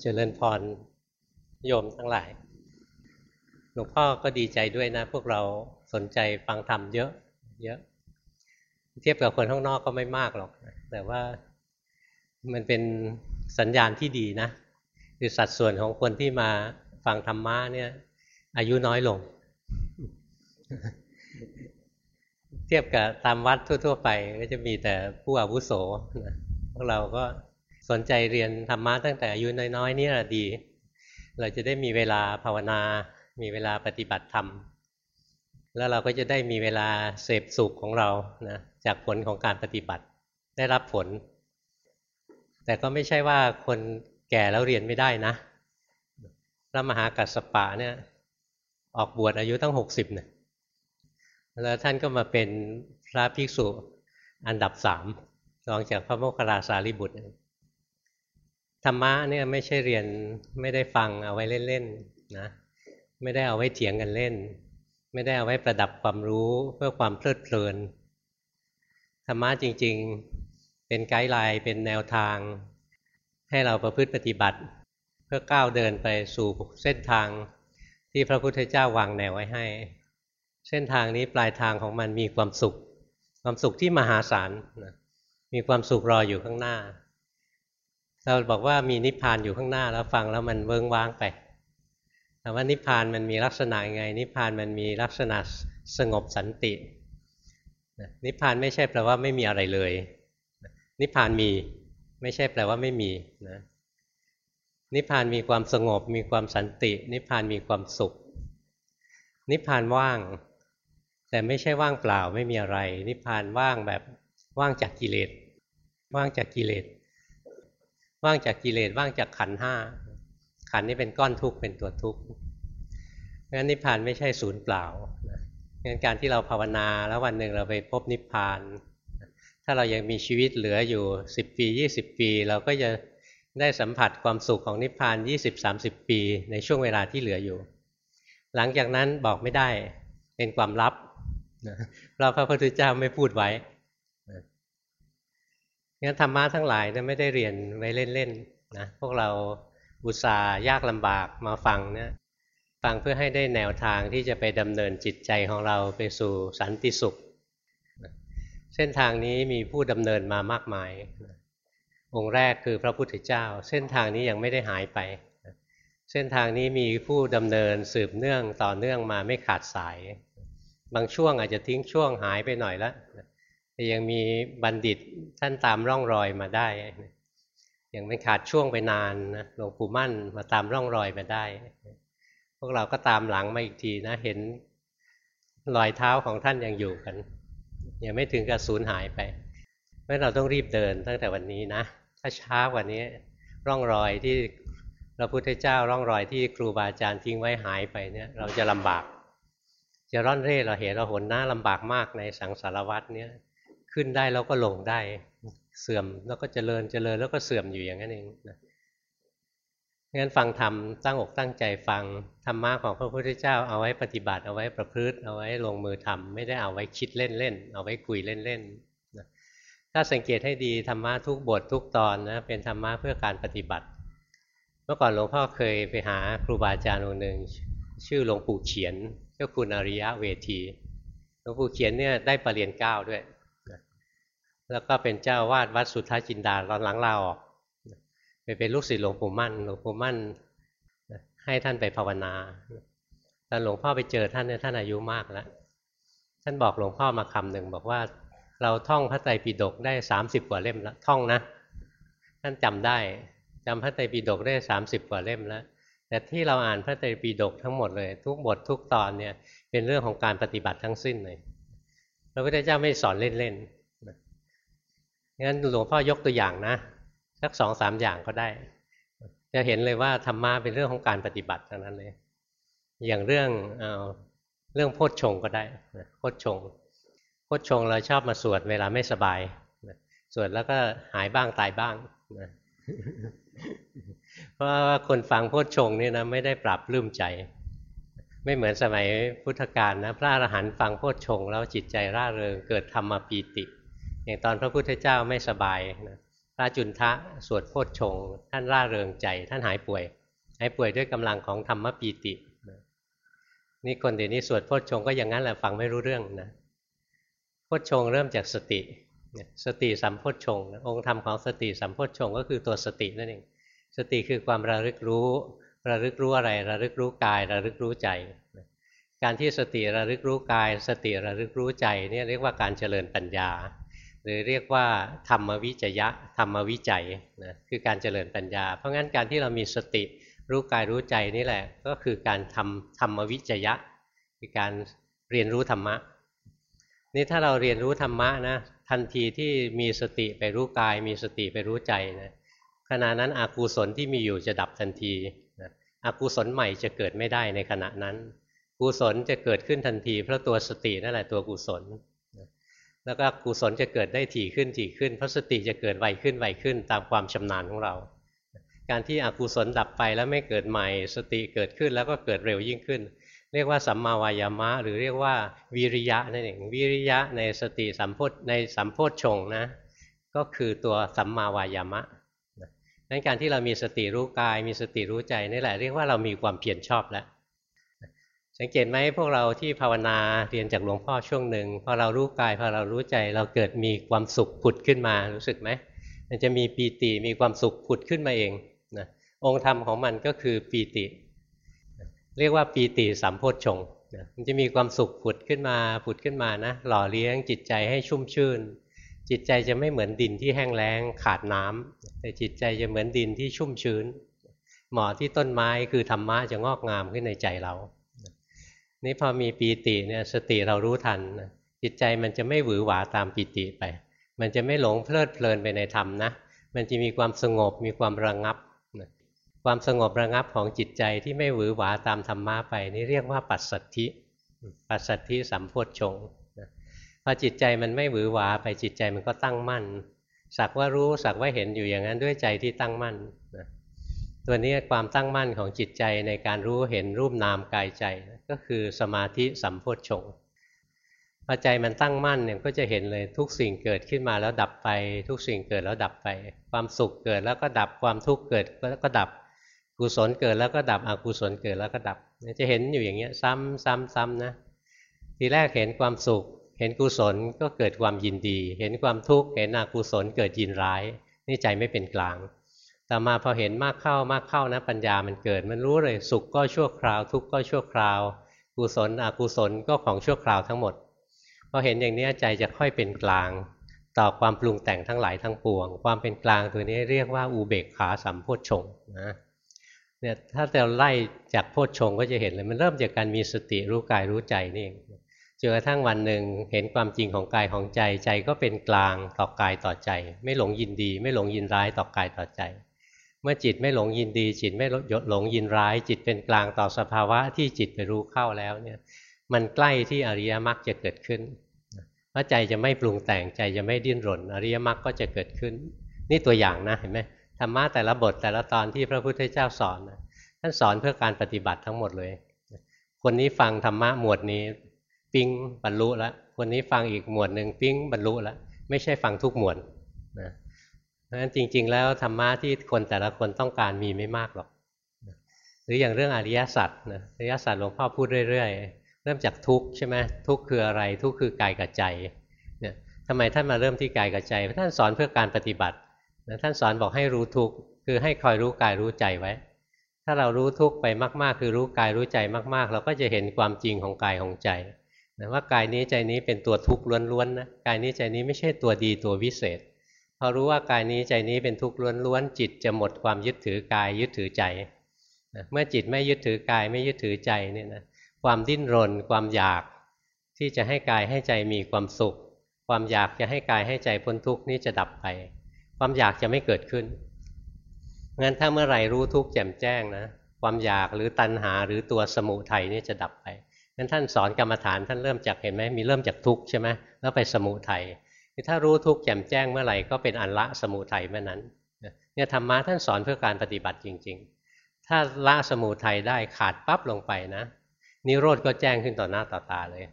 เจริญพรโยมทั้งหลาย หลวงพ่อก็ดีใจด้วยนะ พวกเราสนใจฟังธรรมเยอะ เยอะ เทียบกับคนข้างนอกก็ไม่มากหรอก แต่ว่ามันเป็นสัญญาณที่ดีนะคือสัดส่วนของคนที่มาฟังธรรมะเนี่ย อายุน้อยลง เทียบกับตามวัดทั่ว ๆ ไป ก็จะมีแต่ผู้อาวุโสนะพวกเราก็ สนใจเรียนธรรมะตั้งแต่อายุน้อยๆนี่แหละดี เราจะได้มีเวลาภาวนา มีเวลาปฏิบัติธรรม แล้วเราก็จะได้มีเวลาเสพสุขของเรานะจากผลของการปฏิบัติได้รับผล แต่ก็ไม่ใช่ว่าคนแก่แล้วเรียนไม่ได้นะ พระมหากัสสปะเนี่ยออกบวชอายุตั้งหกสิบเนี่ยแล้วท่านก็มาเป็นพระภิกษุอันดับสามรองจากพระโมคคัลลาสารีบุตร ธรรมะเนี่ยไม่ใช่เรียนไม่ได้ฟังเอาไว้เล่นๆนะไม่ได้เอาไว้เถียงกันเล่น ไม่ได้เอาไว้ประดับความรู้เพื่อความเพลิดเพลินธรรมะจริง ๆ เป็นไกด์ไลน์เป็นแนวทาง ให้เราประพฤติปฏิบัติ เพื่อก้าวเดินไปสู่เส้นทางที่พระพุทธเจ้าวางแนวไว้ให้ เส้นทางนี้ปลายทางของมันมีความสุข ความสุขที่มหาศาลมีความสุขรออยู่ข้างหน้า เราบอกว่ามีนิพพานอยู่ข้างหน้าแล้วฟังแล้วมันเวิ้งว้างไปแต่ว่านิพพานมันมีลักษณะยังไง นิพพานมันมีลักษณะสงบสันตินิพพานไม่ใช่แปลว่าไม่มีอะไรเลย นิพพานมีไม่ใช่แปลว่าไม่มีนะนิพพานมีความสงบ มีความสันติ นิพพานมีความสุข นิพพานว่าง แต่ไม่ใช่ว่างเปล่าไม่มีอะไร นิพพานว่างแบบว่างจากกิเลส ว่างจากกิเลส ว่างจากกิเลสว่างจากขันห้าขันนี้เป็นก้อนทุกข์เป็นตัวทุกข์งั้นนิพพานไม่ใช่ศูนย์เปล่างั้นการที่เราภาวนาแล้ววันหนึ่งเราไปพบนิพพาน ถ้าเรายังมีชีวิตเหลืออยู่ 10 ปี 20 ปี เราก็จะได้สัมผัสความสุขของนิพพาน 20-30 ปีในช่วงเวลาที่เหลืออยู่ หลังจากนั้นบอกไม่ได้เป็นความลับเราพระพุทธเจ้าไม่พูดไว้ งั้นธรรมะทั้งหลายเนี่ยไม่ได้เรียนไว้เล่นๆนะพวกเราอุตส่าห์ยากลำบากมาฟังเนี่ยฟังเพื่อให้ได้แนวทางที่จะไปดำเนินจิตใจของเราไปสู่สันติสุข เส้นทางนี้มีผู้ดำเนินมามากมาย องค์แรกคือพระพุทธเจ้า เส้นทางนี้ยังไม่ได้หายไป เส้นทางนี้มีผู้ดำเนินสืบเนื่องต่อเนื่องมาไม่ขาดสาย บางช่วงอาจจะทิ้งช่วงหายไปหน่อยแล้ว ยังมีบัณฑิตท่านตามร่องรอยมาได้ยังไม่ขาดช่วงไปนานนะหลวงปู่มั่นมาตามร่องรอยมาได้ พวกเราก็ตามหลังมาอีกทีนะ เห็นรอยเท้าของท่านยังอยู่กัน ยังไม่ถึงกับสูญหายไปเพราะเราต้องรีบเดินตั้งแต่วันนี้นะ ถ้าช้ากว่านี้ ร่องรอยที่พระพุทธเจ้าร่องรอยที่ครูบาอาจารย์ทิ้งไว้หายไปเนี่ย เราจะลำบาก จะร่อนเร่เราเห็นเราหนหน้าลำบากมากในสังสารวัตรเนี่ย ขึ้นได้แล้วก็ลงได้ เสื่อมแล้วก็เจริญเจริญแล้วก็เสื่อมอยู่อย่างนั้นเองนะงั้นฟังธรรมตั้งอกตั้งใจฟังธรรมะของพระพุทธเจ้าเอาไว้ปฏิบัติเอาไว้ประพฤติเอาไว้ลงมือทำไม่ได้เอาไว้คิดเล่นๆเอาไว้คุยเล่นๆนะถ้าสังเกตให้ดีธรรมะทุกบททุกตอนนะเป็นธรรมะเพื่อการปฏิบัติ เมื่อก่อนหลวงพ่อเคยไปหาครูบาอาจารย์องค์หนึ่งชื่อหลวงปู่เขียนเจ้าคุณอริยะเวทีหลวงปู่เขียนเนี่ยได้ปรริญญาเก้าด้วย แล้วก็เป็นเจ้าวาดวัดสุทธาจินดาตอนหลังลาออกไปเป็นลูกศิษย์หลวงปู่มั่นหลวงปู่มั่นให้ท่านไปภาวนาตอนหลวงพ่อไปเจอท่านเนี่ยท่านอายุมากแล้วท่านบอกหลวงพ่อมาคำหนึ่งบอกว่าเราท่องพระไตรปิฎกได้สามสิบกว่าเล่มแล้วท่องนะ ท่านจำได้จำพระไตรปิฎกได้สามสิบกว่าเล่มแล้ว แต่ที่เราอ่านพระไตรปิฎกทั้งหมดเลย ทุกบททุกตอนเนี่ยเป็นเรื่องของการปฏิบัติทั้งสิ้นเลยพระพุทธเจ้าไม่สอนเล่นๆ งั้นหลวงพ่อยกตัวอย่างนะสักสองสามอย่างก็ได้ จะเห็นเลยว่าธรรมะเป็นเรื่องของการปฏิบัติเทั้งนั้นเลย อย่างเรื่องเอเรื่องโพชฌงก็ได้โพชฌงโพชฌงเราชอบมาสวดเวลาไม่สบายสวดแล้วก็หายบ้างตายบ้างเพราะว่าคนฟังโพชฌงนี่นะไม่ได้ปรับลืมใจ ไม่เหมือนสมัยพุทธกาลนะพระอรหันต์ฟังโพชฌงแล้วจิตใจร่าเริงเกิดธรรมปีติ อย่างตอนพระพุทธเจ้าไม่สบายนะพระจุนทะสวดโพชฌงท่านร่าเริงใจ ท่านหายป่วย หายป่วยด้วยกำลังของธรรมปีตินี่คนเดี๋ยวนี้สวดโพชฌงก็อย่างนั้นแหละฟังไม่รู้เรื่องนะโพชฌงเริ่มจากสติ สติสัมโพชฌงองค์ธรรมของสติสัมโพชฌงก็คือตัวสตินั่นเองสติคือความระลึกรู้ระลึกรู้อะไรระลึกรู้กายระลึกรู้ใจ การที่สติระลึกรู้กาย สติระลึกรู้ใจนี่เรียกว่าการเจริญปัญญา หรือเรียกว่าธรรมวิจยะธรรมวิจัยนะคือการเจริญปัญญา เพราะงั้นการที่เรามีสติรู้กายรู้ใจนี่แหละ ก็คือการทำธรรมวิจยะคือการเรียนรู้ธรรมะนี่ถ้าเราเรียนรู้ธรรมะนะทันทีที่มีสติไปรู้กาย มีสติไปรู้ใจนะขณะนั้นอกุศลที่มีอยู่จะดับทันทีนะอกุศลใหม่จะเกิดไม่ได้ในขณะนั้น กุศลจะเกิดขึ้นทันทีเพราะตัวสตินั่นแหละตัวกุศล แล้วก็กุศลจะเกิดได้ถี่ขึ้นถี่ขึ้นพระสติจะเกิดไวขึ้นไวขึ้น ตามความชำนาญของเรา การที่อกุศลดับไปแล้วไม่เกิดใหม่ สติเกิดขึ้นแล้วก็เกิดเร็วยิ่งขึ้น เรียกว่าสัมมาวายามะ หรือเรียกว่าวิริยะนั่นเองวิริยะในสติสัมโพธในสัมโพธชงนะ ก็คือตัวสัมมาวายามะนั้นการที่เรามีสติรู้กาย มีสติรู้ใจนี่แหละเรียกว่าเรามีความเพียรชอบแล้ว สังเกตไหมพวกเราที่ภาวนาเรียนจากหลวงพ่อช่วงหนึ่งพอเรารู้กายพอเรารู้ใจเราเกิดมีความสุขผุดขึ้นมารู้สึกไหมมันจะมีปีติมีความสุขผุดขึ้นมาเองนะองค์ธรรมของมันก็คือปีติ เรียกว่าปีติสัมโพชฌงมันจะมีความสุขผุดขึ้นมาผุดขึ้นมานะหล่อเลี้ยงจิตใจให้ชุ่มชื่น จิตใจจะไม่เหมือนดินที่แห้งแล้งขาดน้ำแต่จิตใจจะเหมือนดินที่ชุ่มชื้น เหมาะที่ต้นไม้คือธรรมะจะงอกงามขึ้นในใจเรา นี่พอมีปีติเนี่ยสติเรารู้ทันจิตใจมันจะไม่หวือหวาตามปีติไป มันจะไม่หลงเพลิดเพลินไปในธรรมนะมันจะมีความสงบมีความระงับความสงบระงับของจิตใจที่ไม่หวือหวาตามธรรมะไป นี่เรียกว่าปัสสัทธิปัสสัทธิสัมโพชฌงพอจิตใจมันไม่หวือหวาไปจิตใจมันก็ตั้งมั่น สักว่ารู้สักว่าเห็นอยู่อย่างนั้นด้วยใจที่ตั้งมั่น ตัวนี้ความตั้งมั่นของจิตใจในการรู้เห็นรูปนามกายใจก็คือสมาธิสัมโพชฌงพอใจมันตั้งมั่นเนี่ยก็จะเห็นเลยทุกสิ่งเกิดขึ้นมาแล้วดับไป ทุกสิ่งเกิดแล้วดับไป ความสุขเกิดแล้วก็ดับความทุกข์เกิดแล้วก็ดับกุศลเกิดแล้วก็ดับอกุศลเกิดแล้วก็ดับ จะเห็นอยู่อย่างเงี้ยซ้ำซ้ำซ้ำนะทีแรกเห็นความสุข เห็นกุศลก็เกิดความยินดี เห็นความทุกข์เห็นอกุศลเกิดยินร้าย นี่ใจไม่เป็นกลาง ต่อมาพอเห็นมากเข้ามากเข้านะปัญญามันเกิด มันรู้เลยสุขก็ชั่วคราว ทุกข์ก็ชั่วคราว กุศลอกุศลก็ของชั่วคราวทั้งหมดพอเห็นอย่างนี้ใจจะค่อยเป็นกลาง ต่อความปรุงแต่งทั้งหลายทั้งปวง ความเป็นกลางตัวนี้เรียกว่าอุเบกขาสัมโพชฌงนะเนี่ยถ้าเราไล่จากโพชฌงก็จะเห็นเลยมันเริ่มจากการมีสติรู้กายรู้ใจนี่เองจนกระทั่งวันหนึ่งเห็นความจริงของกายของใจใจก็เป็นกลางต่อกายต่อใจ ไม่หลงยินดี ไม่หลงยินร้ายต่อกายต่อใจ มื่อจิตไม่หลงยินดี จิตไม่หลงยินร้าย จิตเป็นกลางต่อสภาวะที่จิตไปรู้เข้าแล้วเนี่ยมันใกล้ที่อริยมรรคจะเกิดขึ้นเพราะใจจะไม่ปรุงแต่งใจจะไม่ดิ้นรน อริยมรรคก็จะเกิดขึ้น นี่ตัวอย่างนะเห็นไหมธรรมะแต่ละบทแต่ละตอนที่พระพุทธเจ้าสอนนะท่านสอนเพื่อการปฏิบัติทั้งหมดเลย คนนี้ฟังธรรมะหมวดนี้ ปิ้งบรรลุแล้วคนนี้ฟังอีกหมวดหนึ่งปิ้งบรรลุแล้วไม่ใช่ฟังทุกหมวดนะเพราะฉะ นั้นจริง ๆ แล้วธรรมะที่คนแต่ละคนต้องการมีไม่มากหรอก หรืออย่างเรื่องอริยสัจนะอริยสัจหลวงพ่อพูดเรื่อย ๆ เริ่มจากทุกข์ใช่ไหมทุกข์คืออะไรทุกข์คือกายกับใจเนี่ยทำไมท่านมาเริ่มที่กายกับใจเพราะท่านสอนเพื่อการปฏิบัตินะท่านสอนบอกให้รู้ทุกข์คือให้คอยรู้กายรู้ใจไว้ ถ้าเรารู้ทุกข์ไปมาก ๆ คือรู้กายรู้ใจมากๆ เราก็จะเห็นความจริงของกายของใจนะว่ากายนี้ใจนี้เป็นตัวทุกข์ล้วนๆนะกายนี้ใจนี้ไม่ใช่ตัวดีตัววิเศษ พอรู้ว่ากายนี้ใจนี้เป็นทุกข์ล้วนๆจิตจะหมดความยึดถือกายยึดถือใจเมื่อจิตไม่ยึดถือกายไม่ยึดถือใจเนี่ยนะความดิ้นรน ความอยากที่จะให้กายให้ใจมีความสุข ความอยากจะให้กายให้ใจพ้นทุกข์นี้จะดับไป ความอยากจะไม่เกิดขึ้นงั้นถ้าเมื่อไหร่รู้ทุกข์แจ่มแจ้งนะความอยากหรือตัณหาหรือตัวสมุทัยนี่จะดับไปงั้นท่านสอนกรรมฐานท่านเริ่มจากเห็นไหมมีเริ่มจากทุกข์ใช่ไหมแล้วไปสมุทัย คือถ้ารู้ทุกข์แจ่มแจ้งเมื่อไหร่ก็เป็นอันละสมุทัยเมื่อนั้นเนี่ยธรรมะท่านสอนเพื่อการปฏิบัติจริง ๆ ถ้าละสมุทัยได้ขาดปั๊บลงไปนะ นิโรธก็แจ้งขึ้นต่อหน้าต่อตาเลย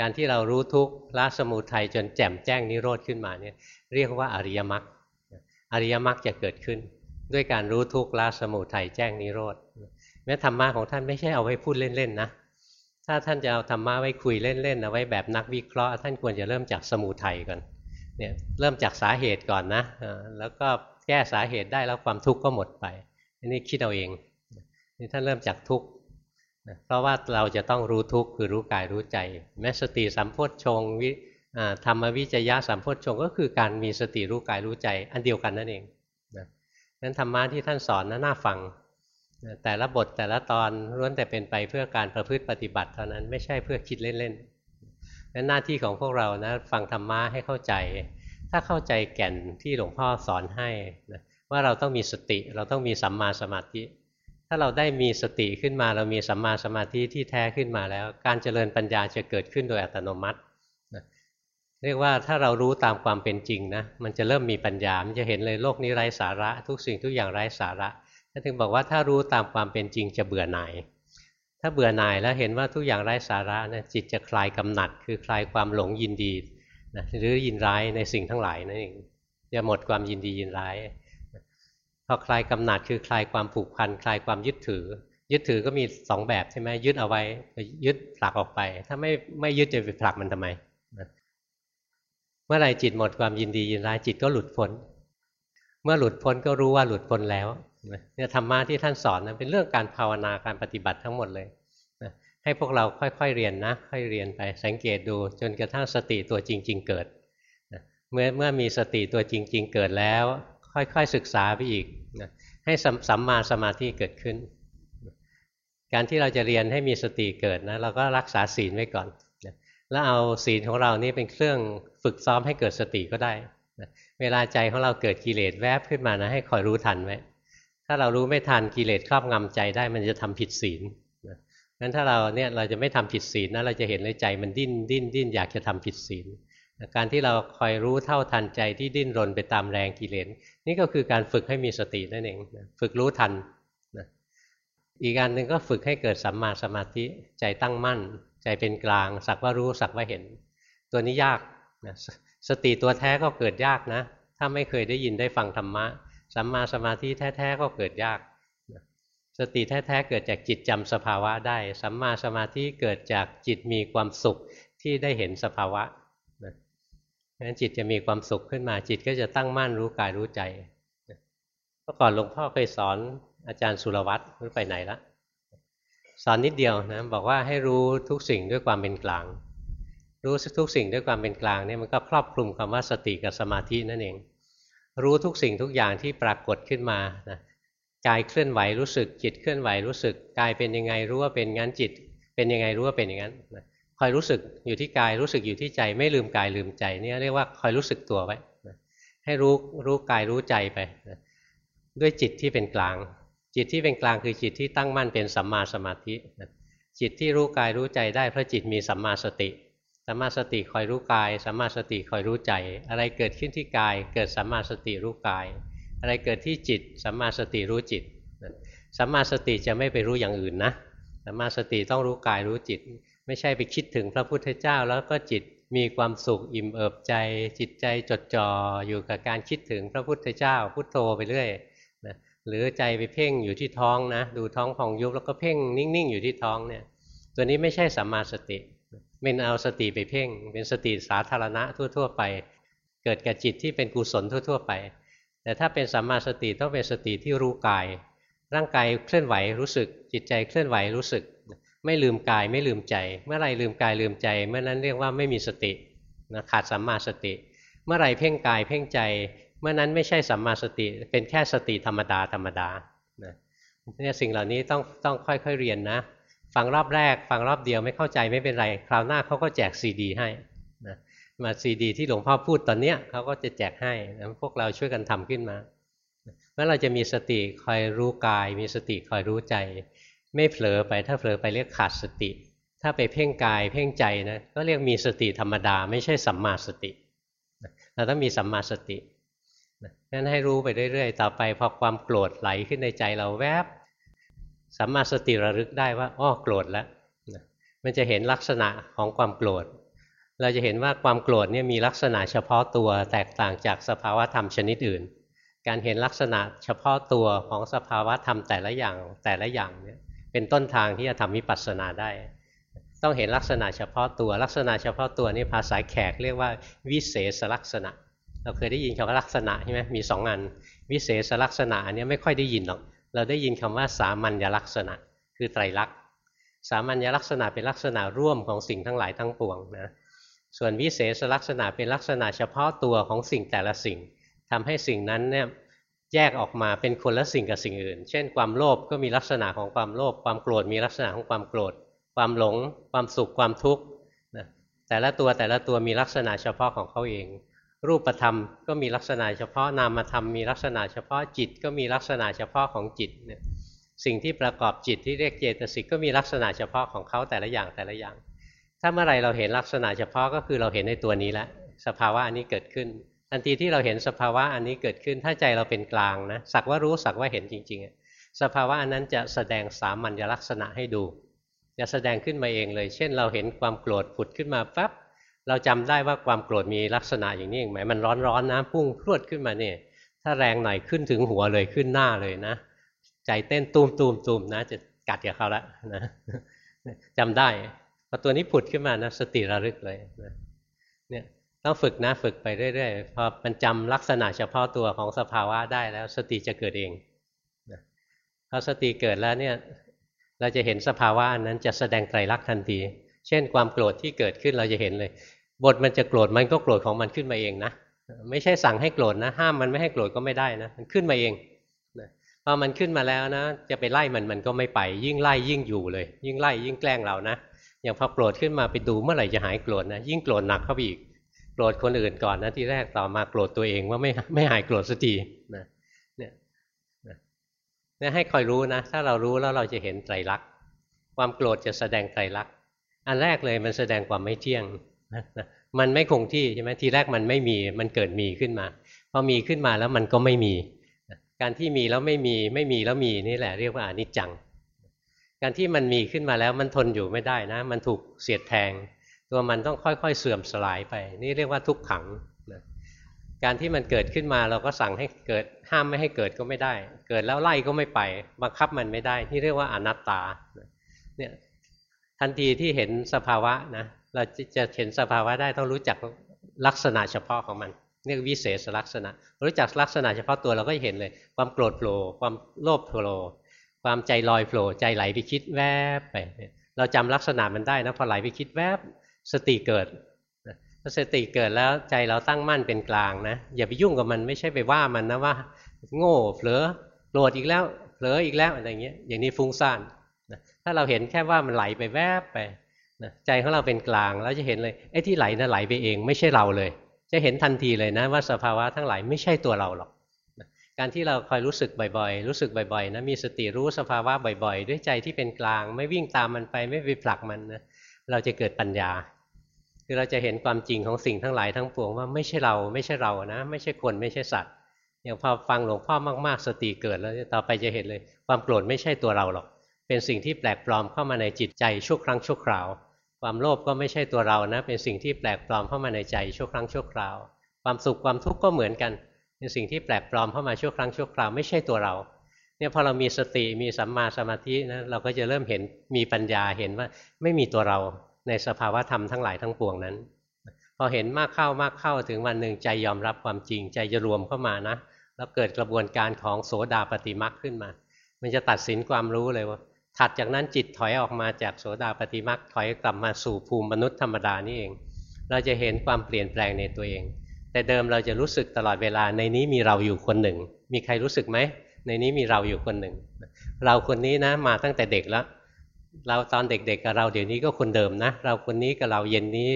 การที่เรารู้ทุกข์ละสมุทัยจนแจ่มแจ้งนิโรธขึ้นมาเนี่ยเรียกว่าอริยมรรคอริยมรรคจะเกิดขึ้น ด้วยการรู้ทุกข์ละสมุทัยแจ้งนิโรธแม้ธรรมะของท่านไม่ใช่เอาไว้พูดเล่นๆนะ ถ้าท่านจะเอาธรรมะไว้คุยเล่นๆเอาไว้แบบนักวิเคราะห์ ท่านควรจะเริ่มจากสมุทัยก่อนเนี่ยเริ่มจากสาเหตุก่อนนะแล้วก็แก้สาเหตุได้แล้วความทุกข์ก็หมดไปอันนี้คิดเอาเองนี่ท่านเริ่มจากทุกข์เพราะว่าเราจะต้องรู้ทุกข์คือรู้กายรู้ใจ แม้สติสัมโพชฌงวิธรรมวิจยะสัมโพชฌงก็คือการมีสติรู้กายรู้ใจ อันเดียวกันนั่นเองนั้นธรรมะที่ท่านสอนน่าฟัง แต่ละบทแต่ละตอนล้วนแต่เป็นไปเพื่อการประพฤติปฏิบัติเท่านั้นไม่ใช่เพื่อคิดเล่นๆนั้นหน้าที่ของพวกเรานะฟังธรรมะให้เข้าใจ ถ้าเข้าใจแก่นที่หลวงพ่อสอนให้นะว่าเราต้องมีสติ เราต้องมีสัมมาสมาธิ ถ้าเราได้มีสติขึ้นมา เรามีสัมมาสมาธิที่แท้ขึ้นมาแล้ว การเจริญปัญญาจะเกิดขึ้นโดยอัตโนมัตินะเรียกว่าถ้าเรารู้ตามความเป็นจริงนะมันจะเริ่มมีปัญญา มันจะเห็นเลยโลกนี้ไร้สาระ ทุกสิ่งทุกอย่างไร้สาระ ถึงบอกว่าถ้ารู้ตามความเป็นจริงจะเบื่อหน่าย ถ้าเบื่อหน่ายแล้วเห็นว่าทุกอย่างไร้สาระนะจิตจะคลายกำหนัด คือคลายความหลงยินดีนะหรือยินร้ายในสิ่งทั้งหลายนั่นเองจะหมดความยินดียินร้ายพอคลายกำหนัดคือคลายความผูกพันคลายความยึดถือ ยึดถือก็มีสองแบบใช่ไหมยึดเอาไว้ยึดผลักออกไป ถ้าไม่ไม่ยึดจะไปผลักมันทำไมเมื่อไรจิตหมดความยินดียินร้ายจิตก็หลุดพ้น เมื่อหลุดพ้นก็รู้ว่าหลุดพ้นแล้ว เนี่ยธรรมะที่ท่านสอนนะเป็นเรื่องการภาวนาการปฏิบัติทั้งหมดเลยนะให้พวกเราค่อยๆเรียนนะ ค่อยเรียนไปสังเกตดูจนกระทั่งสติตัวจริง ๆ เกิดนะเมื่อเมื่อมีสติตัวจริง ๆ เกิดแล้ว ค่อยๆศึกษาไปอีกนะให้สัมมาสมาธิเกิดขึ้น การที่เราจะเรียนให้มีสติเกิดนะเราก็รักษาศีลไว้ก่อนนะแล้วเอาศีลของเรานี่เป็นเครื่องฝึกซ้อมให้เกิดสติก็ได้นะเวลาใจของเราเกิดกิเลสแวบขึ้นมานะให้คอยรู้ทันไว้ ถ้าเรารู้ไม่ทันกิเลสครอบงำใจได้มันจะทำผิดศีลงั้นถ้าเราเนี่ยเราจะไม่ทำผิดศีลนะเราจะเห็นเลยใจมันดิ้นดิ้นดิ้นอยากจะทำผิดศีลการที่เราคอยรู้เท่าทันใจที่ดิ้นรนไปตามแรงกิเลสนี่ก็คือการฝึกให้มีสตินั่นเองฝึกรู้ทันอีกการหนึ่งก็ฝึกให้เกิดสัมมาสมาธิใจตั้งมั่น ใจเป็นกลาง สักว่ารู้สักว่าเห็น ตัวนี้ยากนะสติตัวแท้ก็เกิดยากนะ ถ้าไม่เคยได้ยินได้ฟังธรรมะ สัมมาสมาธิแท้ๆก็เกิดยาก สติแท้ๆเกิดจากจิตจำสภาวะได้ สัมมาสมาธิเกิดจากจิตมีความสุขที่ได้เห็นสภาวะนะงั้นจิตจะมีความสุขขึ้นมาจิตก็จะตั้งมั่นรู้กายรู้ใจเมื่อก่อนหลวงพ่อเคยสอนอาจารย์สุรวัตรรู้ไปไหนละสอนนิดเดียวนะบอกว่าให้รู้ทุกสิ่งด้วยความเป็นกลาง รู้ทุกสิ่งด้วยความเป็นกลางเนี่ยมันก็ครอบคลุมคำว่าสติกับสมาธินั่นเอง รู้ทุกสิ่งทุกอย่างที่ปรากฏขึ้นมานะกายเคลื่อนไหวรู้สึก จิตเคลื่อนไหวรู้สึกกายเป็นยังไงรู้ว่าเป็นงั้นจิต เป็นยังไงรู้ว่าเป็นอย่างนั้นนะคอยรู้สึกอยู่ที่กายรู้สึกอยู่ที่ใจไม่ลืมกายลืมใจนี่เรียกว่าคอยรู้สึกตัวไว้นะให้รู้รู้กายรู้ใจไปนะด้วยจิตที่เป็นกลาง จิตที่เป็นกลางคือจิตที่ตั้งมั่นเป็นสัมมาสมาธินะจิตที่รู้กายรู้ใจได้เพราะจิตมีสัมมาสติ สัมมาสติคอยรู้กายสัมมาสติคอยรู้ใจ อะไรเกิดขึ้นที่กาย เกิดสัมมาสติรู้กาย อะไรเกิดที่จิตสัมมาสติรู้จิตสัมมาสติจะไม่ไปรู้อย่างอื่นนะสัมมาสติต้องรู้กายรู้จิต ไม่ใช่ไปคิดถึงพระพุทธเจ้า แล้วก็จิตมีความสุขอิ่มเอิบใจ จิตใจจดจ่ออยู่กับการคิดถึงพระพุทธเจ้า พุทโธไปเรื่อยนะหรือใจไปเพ่งอยู่ที่ท้องนะ ดูท้องพองยุบแล้วก็เพ่งนิ่งๆอยู่ที่ท้องเนี่ยตัวนี้ไม่ใช่สัมมาสติ เป็นเอาสติไปเพ่ง เป็นสติสาธารณะทั่ว ๆ ไป เกิดกับจิตที่เป็นกุศลทั่ว ๆ ไป แต่ถ้าเป็นสัมมาสติต้องเป็นสติที่รู้กาย ร่างกายเคลื่อนไหวรู้สึก จิตใจเคลื่อนไหวรู้สึก ไม่ลืมกายไม่ลืมใจ เมื่อไรลืมกายลืมใจ เมื่อนั้นเรียกว่าไม่มีสตินะขาดสัมมาสติ เมื่อไรเพ่งกายเพ่งใจ เมื่อนั้นไม่ใช่สัมมาสติ เป็นแค่สติธรรมดาธรรมดาเนี่ยสิ่งเหล่านี้ต้องต้องค่อยๆเรียนนะ ฟังรอบแรก ฟังรอบเดียวไม่เข้าใจไม่เป็นไร คราวหน้าเขาก็แจกซีดีให้นะมาซีดี ที่หลวงพ่อพูดตอนเนี้ยเขาก็จะแจกให้นะพวกเราช่วยกันทำขึ้นมาเมื่อเราจะมีสติคอยรู้กาย มีสติคอยรู้ใจ ไม่เผลอไปถ้าเผลอไปเรียกขาดสติ ถ้าไปเพ่งกายเพ่งใจนะก็เรียกมีสติธรรมดา ไม่ใช่สัมมาสติเราต้องมีสัมมาสตินั้นให้รู้ไปเรื่อยๆ ต่อไปพอความโกรธไหลขึ้นในใจเราแวบ สัมมาสติระลึกได้ว่าอ้อโกรธแล้วมันจะเห็นลักษณะของความโกรธ เราจะเห็นว่าความโกรธเนี่ยมีลักษณะเฉพาะตัวแตกต่างจากสภาวะธรรมชนิดอื่น การเห็นลักษณะเฉพาะตัวของสภาวะธรรมแต่ละอย่างแต่ละอย่างเนี่ยเป็นต้นทางที่จะทำวิปัสสนาได้ ต้องเห็นลักษณะเฉพาะตัว ลักษณะเฉพาะตัวนี่ภาษาแขกเรียกว่าวิเศษลักษณะ เราเคยได้ยินคำว่าลักษณะใช่ไหมมีสองอัน วิเศษลักษณะอันนี้ไม่ค่อยได้ยินหรอก เราได้ยินคำว่าสามัญลักษณะ คือไตรลักษณ์ สามัญลักษณะเป็นลักษณะร่วมของสิ่งทั้งหลายทั้งปวงนะส่วนวิเศษลักษณะเป็นลักษณะเฉพาะตัวของสิ่งแต่ละสิ่งทำให้สิ่งนั้นเนี่ยแยกออกมาเป็นคนละสิ่งกับสิ่งอื่น เช่น ความโลภก็มีลักษณะของความโลภความโกรธมีลักษณะของความโกรธ ความหลง ความสุขความทุกข์นะแต่ละตัวแต่ละตัวมีลักษณะเฉพาะของเขาเอง รูปธรรมก็มีลักษณะเฉพาะนามธรรมมีลักษณะเฉพาะจิตก็มีลักษณะเฉพาะของจิตเนี่ยสิ่งที่ประกอบจิตที่เรียกเจตสิกก็มีลักษณะเฉพาะของเขาแต่ละอย่างแต่ละอย่าง ถ้าเมื่อไรเราเห็นลักษณะเฉพาะก็คือเราเห็นในตัวนี้แล้วสภาวะอันนี้เกิดขึ้น ทันทีที่เราเห็นสภาวะอันนี้เกิดขึ้น ถ้าใจเราเป็นกลางนะสักว่ารู้สักว่าเห็นจริงๆ สภาวะอันนั้นจะแสดงสามัญลักษณะให้ดู จะแสดงขึ้นมาเองเลย เช่น เราเห็นความโกรธผุดขึ้นมาปั๊บ เราจำได้ว่าความโกรธมีลักษณะอย่างนี้เองไหมมันร้อนๆนะพุ่งพรวดขึ้นมาเนี่ยถ้าแรงหน่อยขึ้นถึงหัวเลยขึ้นหน้าเลยนะ ใจเต้นตูมตูมตูมนะ จะกัดกับเขาละนะจำได้พอตัวนี้ผุดขึ้นมานะสติระลึกเลยนะเนี่ยต้องฝึกนะฝึกไปเรื่อยๆพอมันจำลักษณะเฉพาะตัวของสภาวะได้แล้ว สติจะเกิดเองพอสติเกิดแล้วเนี่ย เราจะเห็นสภาวะนั้นจะแสดงไตรลักษณ์ทันที เช่นความโกรธที่เกิดขึ้นเราจะเห็นเลย บทมันจะโกรธมันก็โกรธของมันขึ้นมาเองนะไม่ใช่สั่งให้โกรธนะ ห้ามมันไม่ให้โกรธก็ไม่ได้นะ มันขึ้นมาเองพอมันขึ้นมาแล้วนะ จะไปไล่มันมันก็ไม่ไป ยิ่งไล่ยิ่งอยู่เลย ยิ่งไล่ยิ่งแกล้งเรานะอย่างพอโกรธขึ้นมาไปดูเมื่อไหร่จะหายโกรธนะยิ่งโกรธหนักเข้าไปอีกโกรธคนอื่นก่อนนะที่แรกต่อมาโกรธตัวเองว่าไม่ไม่หายโกรธสักทีนะเนี่ยเนี่ยให้คอยรู้นะ ถ้าเรารู้แล้วเราจะเห็นไตรลักษณ์ความโกรธจะแสดงไตรลักษณ์ อันแรกเลยมันแสดงความไม่เที่ยงมันไม่คงที่ใช่ไหมทีแรกมันไม่มีมันเกิดมีขึ้นมาพอมีขึ้นมาแล้วมันก็ไม่มี การที่มีแล้วไม่มีไม่มีแล้วมีนี่แหละเรียกว่าอนิจจัง การที่มันมีขึ้นมาแล้วมันทนอยู่ไม่ได้นะ มันถูกเสียดแทง ตัวมันต้องค่อยๆเสื่อมสลายไป นี่เรียกว่าทุกขังนะการที่มันเกิดขึ้นมาเราก็สั่งให้เกิดห้ามไม่ให้เกิดก็ไม่ได้ เกิดแล้วไล่ก็ไม่ไปบังคับมันไม่ได้นี่เรียกว่าอนัตตาเนี่ย ทันทีที่เห็นสภาวะนะเราจะเห็นสภาวะได้ต้องรู้จักลักษณะเฉพาะของมันเรียกวิเศษลักษณะ รู้จักลักษณะเฉพาะตัวเราก็เห็นเลย ความโกรธโผล่ความโลภโผล่ความใจลอยโผล่ใจไหลไปคิดแวบไป เราจำลักษณะมันได้นะพอไหลไปคิดแวบสติเกิดถ้าสติเกิดแล้วใจเราตั้งมั่นเป็นกลางนะอย่าไปยุ่งกับมันไม่ใช่ไปว่ามันนะว่า โง่เผลอโกรธอีกแล้วเผลออีกแล้วอะไรเงี้ยอย่างนี้ฟุ้งซ่าน ถ้าเราเห็นแค่ว่ามันไหลไปแวบไปใจของเราเป็นกลางแล้วจะเห็นเลยไอ้ที่ไหลนะ่ะไหลไปเอง ไม่ใช่เราเลย จะเห็นทันทีเลยนะว่าสภาวะทั้งหลายไม่ใช่ตัวเราหรอกการที่เราคอยรู้สึกบ่อยๆ รู้สึกบ่อยๆนะมีสติรู้สภาวะบ่อยๆ ด้วยใจที่เป็นกลาง ไม่วิ่งตามมันไปไม่ไปผลักมันนะเราจะเกิดปัญญา คือเราจะเห็นความจริงของสิ่งทั้งหลายทั้งปวงว่าไม่ใช่เราไม่ใช่เรานะ ไม่ใช่คนไม่ใช่สัตว์อย่างพอฟังหลวงพ่อมากๆ สติเกิดแล้วต่อไปจะเห็นเลย ความโกรธไม่ใช่ตัวเราหรอก เป็นสิ่งที่แปลกปลอมเข้ามาในจิตใจชั่วครั้งชั่วคราว ความโลภก็ไม่ใช่ตัวเรานะ เป็นสิ่งที่แปลกปลอมเข้ามาในใจชั่วครั้งชั่วคราว ความสุขความทุกข์ก็เหมือนกัน เป็นสิ่งที่แปลกปลอมเข้ามาชั่วครั้งชั่วคราวไม่ใช่ตัวเราเนี่ยพอเรามีสติมีสัมมาสมาธินะเราก็จะเริ่มเห็นมีปัญญาเห็นว่าไม่มีตัวเราในสภาวะธรรมทั้งหลายทั้งปวงนั้น พอเห็นมากเข้ามากเข้าถึงวันหนึ่งใจยอมรับความจริงใจจะรวมเข้ามานะ แล้วเกิดกระบวนการของโสดาปฏิมักขึ้นมา มันจะตัดสินความรู้เลยว่า ถัดจากนั้นจิตถอยออกมาจากโสดาปฏิมักถอยกลับมาสู่ภูมิมนุษย์ธรรมดานี่เอง เราจะเห็นความเปลี่ยนแปลงในตัวเอง แต่เดิมเราจะรู้สึกตลอดเวลาในนี้มีเราอยู่คนหนึ่ง มีใครรู้สึกไหม ในนี้มีเราอยู่คนหนึ่ง เราคนนี้นะมาตั้งแต่เด็กแล้ว เราตอนเด็กๆกับเราเดี๋ยวนี้ก็คนเดิมนะ เราคนนี้กับเราเย็นนี้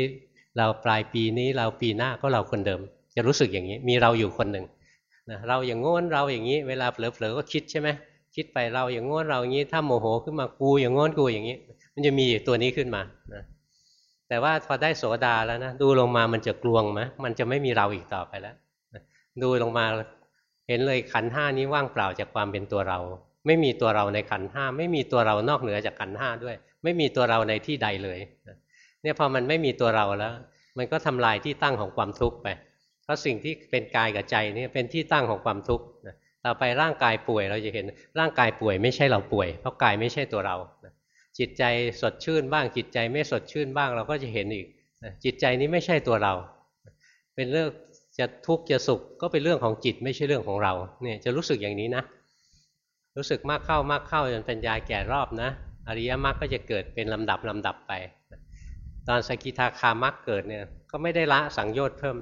เราปลายปีนี้เราปีหน้าก็เราคนเดิม จะรู้สึกอย่างนี้ มีเราอยู่คนหนึ่งนะเราอย่างงอนเราอย่างนี้ เวลาเผลอๆก็คิดใช่ไหม คิดไปเราอย่างงอนเราอย่างนี้ถ้าโมโหขึ้นมากูอย่างงอนกูอย่างนี้ มันจะมีตัวนี้ขึ้นมานะแต่ว่าพอได้โสดาแล้วนะดูลงมามันจะกลวงไหมมันจะไม่มีเราอีกต่อไปแล้วดูลงมาเห็นเลยขันห้านี้ว่างเปล่าจากความเป็นตัวเรา ไม่มีตัวเราในขันห้าไม่มีตัวเรานอกเหนือจากขันห้าด้วย ไม่มีตัวเราในที่ใดเลยเนี่ยพอมันไม่มีตัวเราแล้ว มันก็ทำลายที่ตั้งของความทุกข์ไป เพราะสิ่งที่เป็นกายกับใจนี่เป็นที่ตั้งของความทุกข์ ต่อไปร่างกายป่วยเราจะเห็นร่างกายป่วยไม่ใช่เราป่วย เพราะกายไม่ใช่ตัวเราจิตใจสดชื่นบ้างจิตใจไม่สดชื่นบ้างเราก็จะเห็นอีกจิตใจนี้ไม่ใช่ตัวเรา เป็นเรื่องจะทุกข์จะสุขก็เป็นเรื่องของจิตไม่ใช่เรื่องของเราเนี่ยจะรู้สึกอย่างนี้นะ รู้สึกมากเข้ามากเข้าจนปัญญาแก่รอบนะ อริยมรรคก็จะเกิดเป็นลำดับลำดับไป ตอนสกิทาคามรรคเกิดเนี่ยก็ไม่ได้ละสังโยชน์เพิ่ม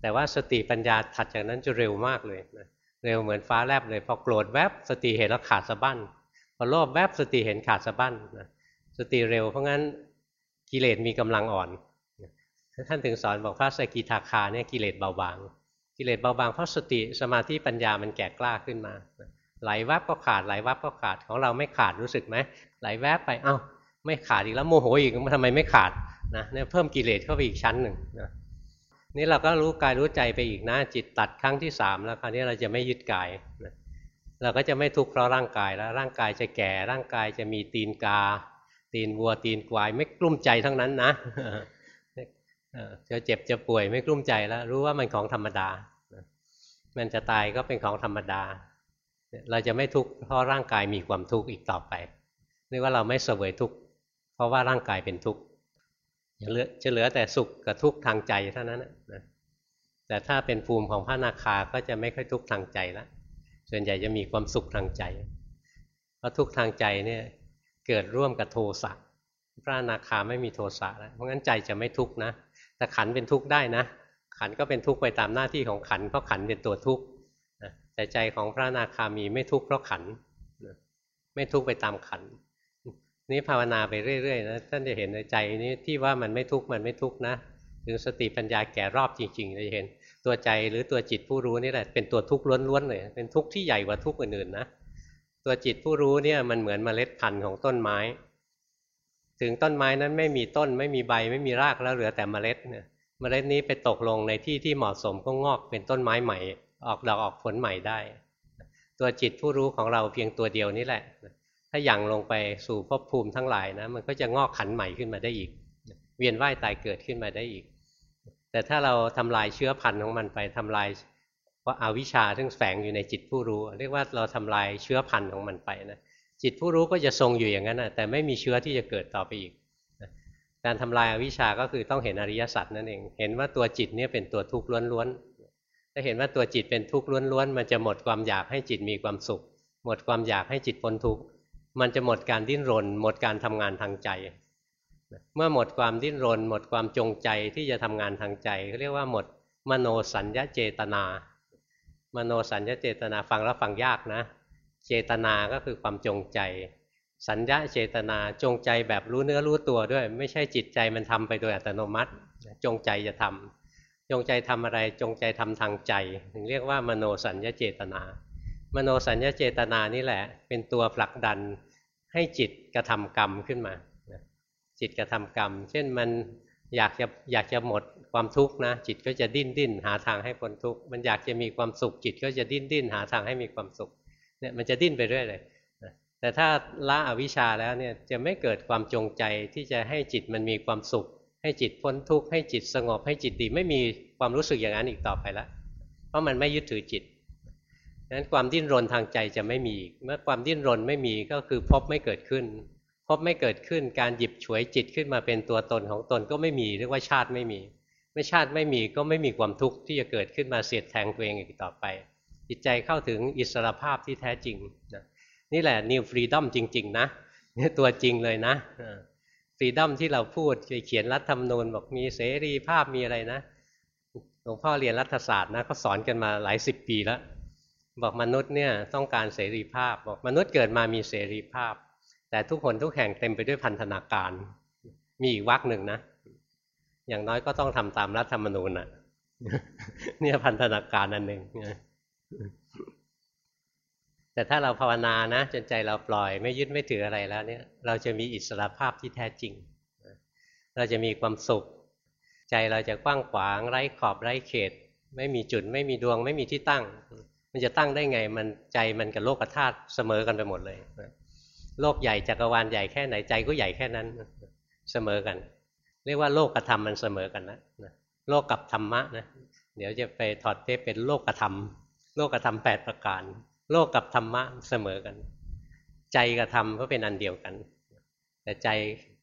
แต่ว่าสติปัญญาถัดจากนั้นจะเร็วมากเลยนะ เร็วเหมือนฟ้าแลบเลยพอโกรธแวบสติเห็นแล้วขาดสะบั้นพอโลภแวบสติเห็นขาดสะบั้นนะสติเร็วเพราะงั้นกิเลสมีกำลังอ่อนท่านถึงสอนบอกพระสกิทาคาเนี่ยกิเลสเบาบาง กิเลสเบาบางเพราะสติสมาธิปัญญามันแก่กล้าขึ้นมา ไหลแวบก็ขาดไหลแวบก็ขาดของเราไม่ขาดรู้สึกไหมไหลแวบไปเอ้าไม่ขาดอีกแล้วโมโหอีกทำไมไม่ขาดนะเนี่ยเพิ่มกิเลสเข้าไปอีกชั้นหนึ่งนะ นี่เราก็รู้กายรู้ใจไปอีกนะจิตตัดครั้งที่สามแล้วคราวนี้เราจะไม่ยึดกายนะเราก็จะไม่ทุกข์เพราะร่างกายแล้วร่างกายจะแก่ร่างกายจะมีตีนกา ตีนวัวตีนควายไม่กลุ้มใจทั้งนั้นนะจะเจ็บจะป่วยไม่กลุ้มใจแล้ว รู้ว่ามันของธรรมดา มันจะตายก็เป็นของธรรมดา เราจะไม่ทุกข์เพราะร่างกายมีความทุกข์อีกต่อไปนึกว่าเราไม่เสวยทุกข์เพราะว่าร่างกายเป็นทุกข์ จะเหลือจะเหลือแต่สุขกับทุกข์ทางใจเท่านั้นนะแต่ถ้าเป็นภูมิของพระนาคาก็จะไม่ค่อยทุกข์ทางใจแล้วส่วนใหญ่จะมีความสุขทางใจ เพราะทุกข์ทางใจเนี่ยเกิดร่วมกับโทสะพระนาคาไม่มีโทสะแล้วเพราะงั้นใจจะไม่ทุกข์นะแต่ขันเป็นทุกข์ได้นะ ขันก็เป็นทุกข์ไปตามหน้าที่ของขัน เพราะขันเป็นตัวทุกข์แต่ใจของพระนาคามีไม่ทุกข์เพราะขันไม่ทุกข์ไปตามขัน นี่ภาวนาไปเรื่อยๆนะท่านจะเห็นในใจนี้ที่ว่ามันไม่ทุกข์มันไม่ทุกข์นะถึงสติปัญญาแก่รอบจริงๆจะเห็น ตัวใจหรือตัวจิตผู้รู้นี่แหละเป็นตัวทุกข์ล้วนๆเลยเป็นทุกข์ที่ใหญ่กว่าทุกข์อื่นๆนะตัวจิตผู้รู้เนี่ยมันเหมือนเมล็ดพันธุ์ของต้นไม้ ถึงต้นไม้นั้นไม่มีต้นไม่มีใบไม่มีรากแล้วเหลือแต่เมล็ดเนี่ยเมล็ดนี้ไปตกลงในที่ที่เหมาะสมก็งอกเป็นต้นไม้ใหม่ ออกดอกออกผลใหม่ได้ ตัวจิตผู้รู้ของเราเพียงตัวเดียวนี่แหละ ถ้ายั่งลงไปสู่ภพภูมิทั้งหลายนะมันก็จะงอกขันใหม่ขึ้นมาได้อีก เวียนว่ายตายเกิดขึ้นมาได้อีก แต่ถ้าเราทำลายเชื้อพันธุ์ของมันไปทำลายว่าอาวิชชาที่แฝงอยู่ในจิตผู้รู้ เรียกว่าเราทำลายเชื้อพันธุ์ของมันไปนะจิตผู้รู้ก็จะทรงอยู่อย่างนั้นนะแต่ไม่มีเชื้อที่จะเกิดต่อไปอีกการทำลายอาวิชชาก็คือต้องเห็นอริยสัจนั่นเอง เห็นว่าตัวจิตเนี่ยเป็นตัวทุกข์ล้วนๆ ถ้าเห็นว่าตัวจิตเป็นทุกข์ล้วนๆ มันจะหมดความอยากให้จิตมีความสุข หมดความอยากให้จิตพ้นทุกข์ มันจะหมดการดิ้นรน หมดการทำงานทางใจ เมื่อหมดความดิ้นรน หมดความจงใจที่จะทำงานทางใจเขาเรียกว่าหมดมโนสัญญาเจตนา มโนสัญญาเจตนาฟังแล้วฟังยากนะ เจตนาก็คือความจงใจ สัญญาเจตนาจงใจแบบรู้เนื้อรู้ตัวด้วย ไม่ใช่จิตใจมันทำไปโดยอัตโนมัติ จงใจจะทำจงใจทำอะไรจงใจทำทางใจ ถึงเรียกว่ามโนสัญญาเจตนา มโนสัญญาเจตนานี่แหละ เป็นตัวผลักดันให้จิตกระทำกรรมขึ้นมา จิตกระทำกรรม เช่นมันอยากจะอยากจะหมดความทุกข์นะ จิตก็จะดิ้นดิ้นหาทางให้พ้นทุกข์มันอยากจะมีความสุขจิตก็จะดิ้นดิ้นหาทางให้มีความสุขเนี่ยมันจะดิ้นไปเรื่อยเลยแต่ถ้าละอวิชชาแล้วเนี่ยจะไม่เกิดความจงใจที่จะให้จิตมันมีความสุข ให้จิตพ้นทุกข์ให้จิตสงบให้จิตดีไม่มีความรู้สึกอย่างนั้นอีกต่อไปแล้วเพราะมันไม่ยึดถือจิต นั้นความดิ้นรนทางใจจะไม่มีเมื่อความดิ้นรนไม่มีก็คือพบไม่เกิดขึ้น พบไม่เกิดขึ้นการหยิบฉวยจิตขึ้นมาเป็นตัวตนของตนก็ไม่มีเรียกว่าชาติไม่มีไม่ชาติไม่มีก็ไม่มีความทุกข์ที่จะเกิดขึ้นมาเสียดแทงตัวเองอีกต่อไป จิตใจเข้าถึงอิสรภาพที่แท้จริงนะนี่แหละนิวฟรีดอมจริง ๆ นะนี่ตัวจริงเลยนะฟรีดอมที่เราพูดเขียนรัฐธรรมนูญบอกมีเสรีภาพมีอะไรนะหลวงพ่อเรียนรัฐศาสตร์นะเขาสอนกันมาหลายสิบปีแล้ว บอกมนุษย์เนี่ยต้องการเสรีภาพ บอกมนุษย์เกิดมามีเสรีภาพ แต่ทุกคนทุกแห่งเต็มไปด้วยพันธนาการ มีอีกวักหนึ่งนะ อย่างน้อยก็ต้องทำตามรัฐธรรมนูญนะ่ะ เนี่ยพันธนาการอันหนึ่งแต่ถ้าเราภาวนานะจนใจเราปล่อยไม่ยึดไม่ถืออะไรแล้วเนี่ย เราจะมีอิสระภาพที่แท้จริง เราจะมีความสุข ใจเราจะกว้างขวางไร้ขอบไร้เขต ไม่มีจุดไม่มีดวง ไม่มีที่ตั้ง มันจะตั้งได้ไงมันใจมันกับโลกธาตุเสมอกันไปหมดเลยโลกใหญ่จักรวาลใหญ่แค่ไหนใจก็ใหญ่แค่นั้นเสมอกัน เรียกว่าโลกกับธรรมมันเสมอกันนะโลกกับธรรมะนะเดี๋ยวจะไปถอดเทปเป็นโลกธรรมโลกธรรมแปดประการ โลกกับธรรมะเสมอกัน ใจกับธรรมก็เป็นอันเดียวกัน แต่ใจ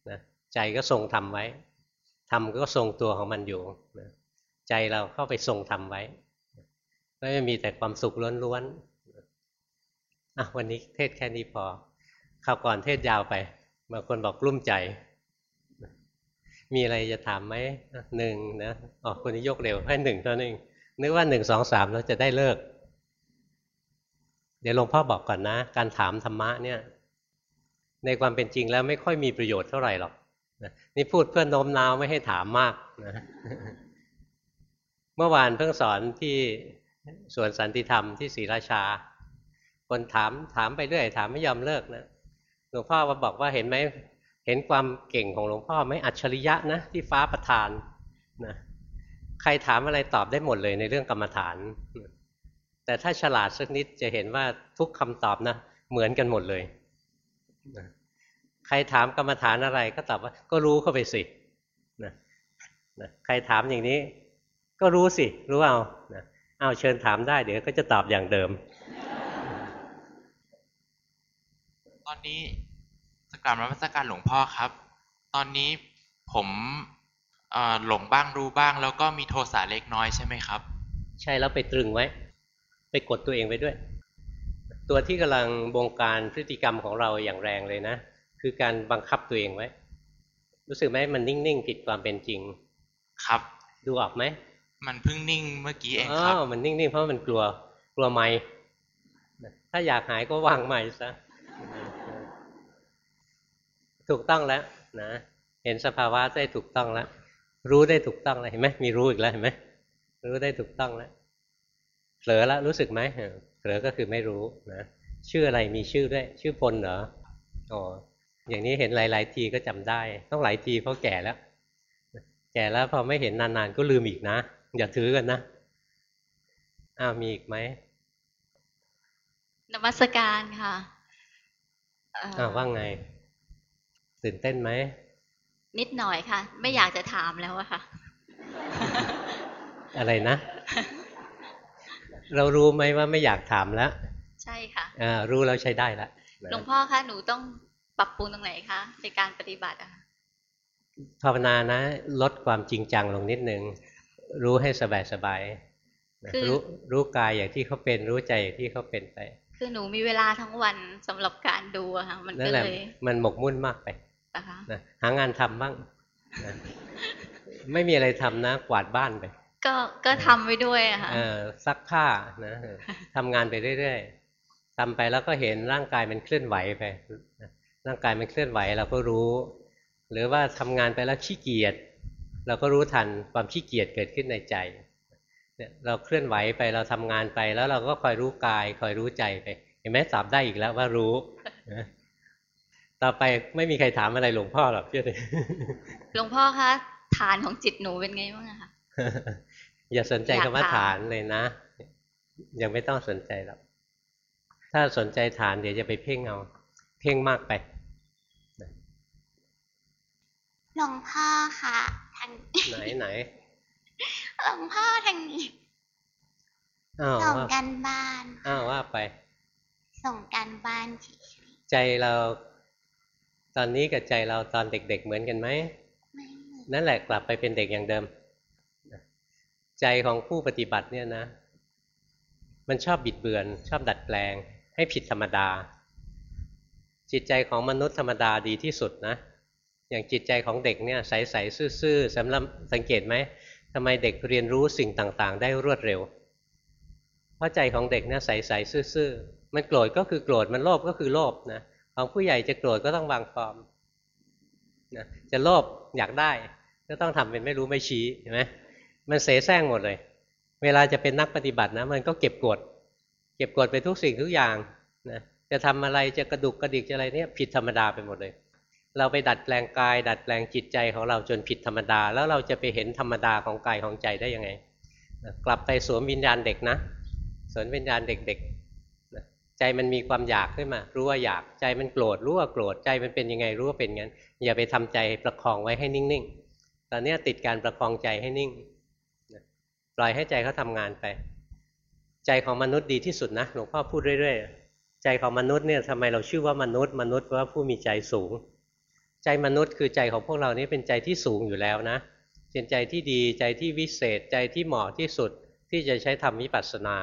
นะใจก็ทรงธรรมไว้ธรรมก็ทรงตัวของมันอยู่นะใจเราเข้าไปทรงธรรมไว้ ก็จะมีแต่ความสุขล้วนๆอะวันนี้เทศแค่นี้พอข่าวก่อนเทศยาวไปบางคนบอกกลุ้มใจ มีอะไรจะถามไหมหนึ่งนะอ๋อคนนี้ยกเร็วให้หนึ่งเท่านั้นนึกว่าหนึ่งสองสามเราจะได้เลิก เดี๋ยวหลวงพ่อบอกก่อนนะ การถามธรรมะเนี่ย ในความเป็นจริงแล้วไม่ค่อยมีประโยชน์เท่าไหร่หรอกนี่พูดเพื่อโน้มน้าวไม่ให้ถามมากนะเมื่อวานเพิ่งสอนที่ ส่วนสันติธรรมที่ศรีราชา คนถามถามไปเรื่อยถามไม่ยอมเลิกนะหลวงพ่อมาบอกว่าเห็นไหมเห็นความเก่งของหลวงพ่อไหมอัจฉริยะนะที่ฟ้าประทานนะใครถามอะไรตอบได้หมดเลยในเรื่องกรรมฐาน แต่ถ้าฉลาดสักนิดจะเห็นว่าทุกคำตอบนะเหมือนกันหมดเลยนะใครถามกรรมฐานอะไรก็ตอบว่า ก็รู้เข้าไปสินะนะใครถามอย่างนี้ ก็รู้สิ รู้เอานะ เอาเชิญถามได้เดี๋ยวก็จะตอบอย่างเดิม ตอนนี้สกรามรัชการหลวงพ่อครับ ตอนนี้ผมหลงบ้างรู้บ้าง แล้วก็มีโทสะเล็กน้อยใช่ไหมครับ ใช่แล้วไปตรึงไว้ ไปกดตัวเองไว้ด้วย ตัวที่กำลังบงการพฤติกรรมของเราอย่างแรงเลยนะ คือการบังคับตัวเองไว้ รู้สึกไหมมันนิ่งๆผิดความเป็นจริง ครับ ดูออกไหม มันเพิ่งนิ่งเมื่อกี้เองครับอ๋อมันนิ่งๆเพราะมันกลัวกลัวไม่ถ้าอยากหายก็วางใหม่ซะถูกต้องแล้วนะเห็นสภาวะได้ถูกต้องแล้วรู้ได้ถูกต้องแล้วเห็นไหมมีรู้อีกแล้วเห็นไหมรู้ได้ถูกต้องแล้วเผลอแล้วรู้สึกไหมเผลอก็คือไม่รู้นะชื่ออะไรมีชื่อด้วย ชื่อพลเหรออ๋ออย่างนี้เห็นหลาย ๆ ทีก็จำได้ ต้องหลายทีเพราะแก่แล้ว แก่แล้วพอไม่เห็นนานๆก็ลืมอีกนะ อย่าถือกันนะ อ้าวมีอีกไหมนมัสการค่ะอ้าวว่าไง ตื่นเต้นไหม นิดหน่อยค่ะ ไม่อยากจะถามแล้วอะค่ะ อะไรนะ เรารู้ไหมว่าไม่อยากถามแล้ว ใช่ค่ะอ่ารู้แล้วใช้ได้แล้วหลวงพ่อคะหนูต้องปรับปรุงตรงไหนคะในการปฏิบัติอะภาวนานะ ลดความจริงจังลงนิดนึง รู้ให้สบายสบายรู้รู้กายอย่างที่เขาเป็นรู้ใจอย่างที่เขาเป็นไป คือหนูมีเวลาทั้งวันสำหรับการดูอะค่ะมันก็เลยมันหมกมุ่นมากไปนะหางานทำบ้างนะไม่มีอะไรทำนะกวาดบ้านไป ก็ก็ทำไปด้วยอะค่ะซักผ้านะทำงานไปเรื่อยๆทำไปแล้วก็เห็นร่างกายมันเคลื่อนไหวไปร่างกายมันเคลื่อนไหวเราก็รู้ หรือว่าทำงานไปแล้วขี้เกียจ เราก็รู้ทันความขี้เกียจเกิดขึ้นในใจเนี่ยเราเคลื่อนไหวไปเราทำงานไปแล้วเราก็คอยรู้กายคอยรู้ใจไป เห็นไหมตอบได้อีกแล้วว่ารู้ ต่อไปไม่มีใครถามอะไรหลวงพ่อหรอกเชื่อเลยหลวงพ่อคะฐานของจิตหนูเป็นไงบ้างคะอย่าสนใจคำว่าฐานเลยนะ ยังไม่ต้องสนใจหรอกถ้าสนใจฐานเดี๋ยวจะไปเพ่งเอา เพ่งมากไปหลวงพ่อคะทางไหนไหนหลวงพ่อทางนี้ส่งกันบ้านอ้าวว่าไป ส่งกันบ้านใจเรา ตอนนี้กับใจเราตอนเด็ก ๆ เหมือนกันไหมไม่นั่นแหละกลับไปเป็นเด็กอย่างเดิม ใจของผู้ปฏิบัติเนี่ยนะ มันชอบบิดเบือน ชอบดัดแปลง ให้ผิดธรรมดา จิตใจของมนุษย์ธรรมดาดีที่สุดนะ อย่างจิตใจของเด็กเนี่ยใสๆซื่อๆสำหรับสังเกตไหมทำไมเด็กเรียนรู้สิ่งต่างๆ ได้รวดเร็ว เพราะใจของเด็กเนี่ยใสๆซื่อๆมันโกรธก็คือโกรธมันโลภก็คือโลภนะของผู้ใหญ่จะโกรธก็ต้องวางฟอร์มนะจะโลภอยากได้ ก็ต้องทำเป็นไม่รู้ไม่ชี้เห็นไหมมันเสแสร้งหมดเลย เวลาจะเป็นนักปฏิบัตินะ มันก็เก็บกด เก็บกดไปทุกสิ่งทุกอย่างนะจะทำอะไรจะกระดุกกระดิกจะอะไรเนี่ยผิดธรรมดาไปหมดเลย เราไปดัดแปลงกาย ดัดแปลงจิตใจของเราจนผิดธรรมดา แล้วเราจะไปเห็นธรรมดาของกายของใจได้ยังไง กลับไปสวมวิญญาณเด็กนะสวมวิญญาณเด็กๆใจมันมีความอยากขึ้นมา รู้ว่าอยากใจมันโกรธรู้ว่าโกรธใจมันเป็นยังไงรู้ว่าเป็นงั้น อย่าไปทำใจประคองไว้ให้นิ่งๆตอนนี้ติดการประคองใจให้นิ่งปล่อยให้ใจเขาทางานไป ใจของมนุษย์ดีที่สุดนะหลวงพ่อพูดเรื่อยๆ ใจของมนุษย์เนี่ยทำไมเราชื่อว่ามนุษย์ มนุษย์เพราะว่าผู้มีใจสูง ใจมนุษย์คือใจของพวกเรานี่เป็นใจที่สูงอยู่แล้วนะเป็นใจที่ดีใจที่วิเศษ ใจที่เหมาะที่สุดที่จะใช้ทำวิปัสสนา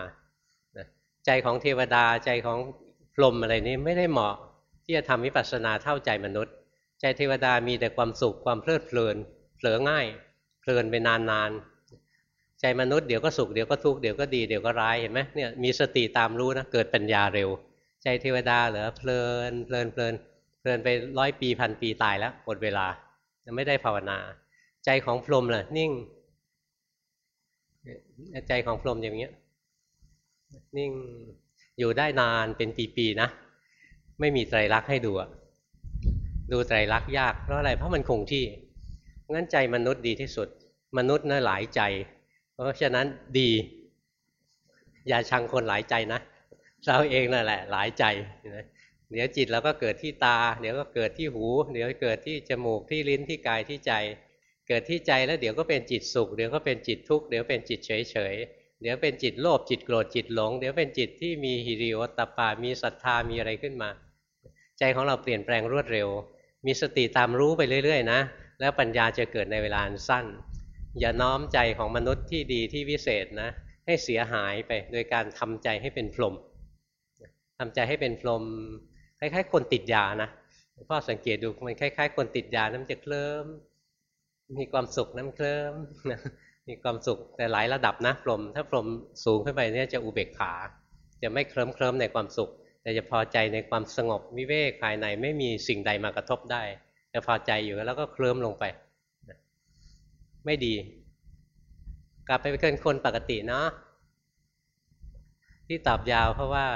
ใจของเทวดาใจของพรหมอะไรนี้ไม่ได้เหมาะที่จะทำวิปัสสนาเท่าใจมนุษย์ ใจเทวดามีแต่ความสุขความเพลิดเพลินเผลอง่ายเพลินไปนานๆใจมนุษย์เดี๋ยวก็สุขเดี๋ยวก็ทุกข์เดี๋ยวก็ดีเดี๋ยวก็ร้ายเห็นไหมเนี่ยมีสติตามรู้นะเกิดปัญญาเร็ว ใจเทวดาเหรอเพลินเพลินเพลิน เพลินไปร้อยปีพันปีตายแล้วหมดเวลาจะไม่ได้ภาวนา ใจของพรหมล่ะ นิ่ง ใจของพรหมอย่างเงี้ย นิ่งอยู่ได้นานเป็นปีๆนะ ไม่มีไตรลักษณ์ให้ดูดูไตรลักษณ์ยากเพราะอะไรเพราะมันคงที่งั้นใจมนุษย์ดีที่สุด มนุษย์น่ะหลายใจ เพราะฉะนั้นดี อย่าชังคนหลายใจนะเราเองนั่นแหละ หลายใจ เดี๋ยวจิตเราก็เกิดที่ตา เดี๋ยวก็เกิดที่หู เดี๋ยวเกิดที่จมูกที่ลิ้นที่กายที่ใจ เกิดที่ใจแล้วเดี๋ยวก็เป็นจิตสุข เดี๋ยวก็เป็นจิตทุกข์ เดี๋ยวเป็นจิตเฉยเฉยเดี๋ยวเป็นจิตโลภจิตโกรธจิตหลง เดี๋ยวเป็นจิตที่มีฮิริโอตปา มีศรัทธามีอะไรขึ้นมา ใจของเราเปลี่ยนแปลงรวดเร็ว มีสติตามรู้ไปเรื่อยๆ นะ แล้วปัญญาจะเกิดในเวลาสั้น อย่าน้อมใจของมนุษย์ที่ดีที่วิเศษนะ ให้เสียหายไปโดยการทำใจให้เป็นพรหมทำใจให้เป็นพรหม คล้ายๆ คนติดยานะพ่อสังเกตดูมันคล้าย ๆ คนติดยาน้ำจะเคลิ้มมีความสุขน้ำเคลิ้มมีความสุขแต่หลายระดับนะพรมถ้าพรมสูงขึ้นไปเนี่ยจะอุเบกขา จะไม่เคลิ้มเคลิ้มในความสุข แต่จะพอใจในความสงบวิเวกภายในไม่มีสิ่งใดมากระทบได้จะพอใจอยู่แล้วก็เคลิ้มลงไป ไม่ดี กลับไปเป็นคนปกติเนาะที่ตอบยาวเพราะว่า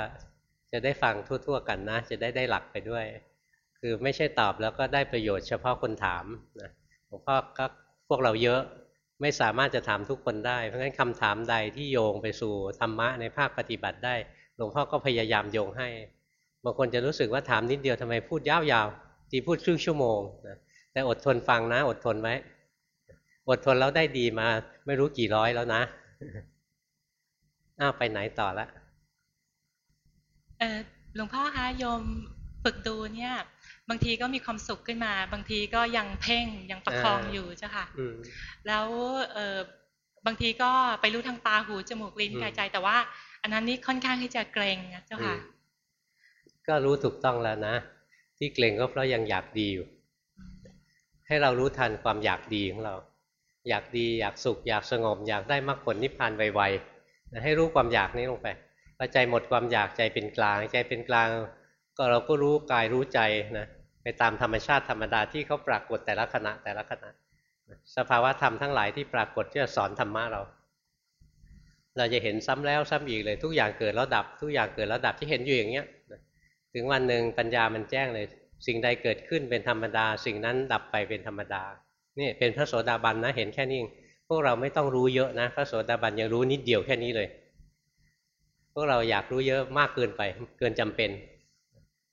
จะได้ฟังทั่ว ๆ กันนะ จะได้ได้หลักไปด้วย คือไม่ใช่ตอบแล้วก็ได้ประโยชน์เฉพาะคนถามนะหลวงพ่อก็พวกเราเยอะไม่สามารถจะถามทุกคนได้ เพราะงั้นคำถามใดที่โยงไปสู่ธรรมะในภาคปฏิบัติได้ หลวงพ่อก็พยายามโยงให้บางคนจะรู้สึกว่าถามนิดเดียวทำไมพูดยาวๆทีพูดครึ่งชั่วโมงนะแต่อดทนฟังนะ อดทนไว้อดทนแล้วได้ดีมา ไม่รู้กี่ร้อยแล้วนะอ้าวไปไหนต่อละ หลวงพ่อคะโยมฝึกดูเนี่ย บางทีก็มีความสุขขึ้นมา บางทีก็ยังเพ่งยังประคองอยู่เจ้าค่ะแล้วเออบางทีก็ไปรู้ทางตาหูจมูกลิ้นกายใจ แต่ว่าอันนั้นนี่ค่อนข้างที่จะเกรงเจ้าค่ะ ก็รู้ถูกต้องแล้วนะ ที่เกรงก็เพราะยังอยากดีอยู่ ให้เรารู้ทันความอยากดีของเรา อยากดีอยากสุข อยากสงบ อยากได้มรรคผลนิพพานไวๆให้รู้ความอยากนี้ลงไป พอใจหมดความอยากใจเป็นกลาง ใจเป็นกลาง ก็เราก็รู้กายรู้ใจนะไปตามธรรมชาติธรรมดาที่เขาปรากฏแต่ละขณะแต่ละขณะสภาวะธรรมทั้งหลายที่ปรากฏที่จะสอนธรรมะเรา เราจะเห็นซ้ำแล้วซ้ำอีกเลย ทุกอย่างเกิดแล้วดับ ทุกอย่างเกิดแล้วดับที่เห็นอยู่อย่างเงี้ยถึงวันหนึ่งปัญญามันแจ้งเลย สิ่งใดเกิดขึ้นเป็นธรรมดา สิ่งนั้นดับไปเป็นธรรมดานี่เป็นพระโสดาบันนะเห็นแค่นี้พวกเราไม่ต้องรู้เยอะนะ พระโสดาบันยังรู้นิดเดียวแค่นี้เลย พวกเราอยากรู้เยอะมากเกินไป เกินจำเป็น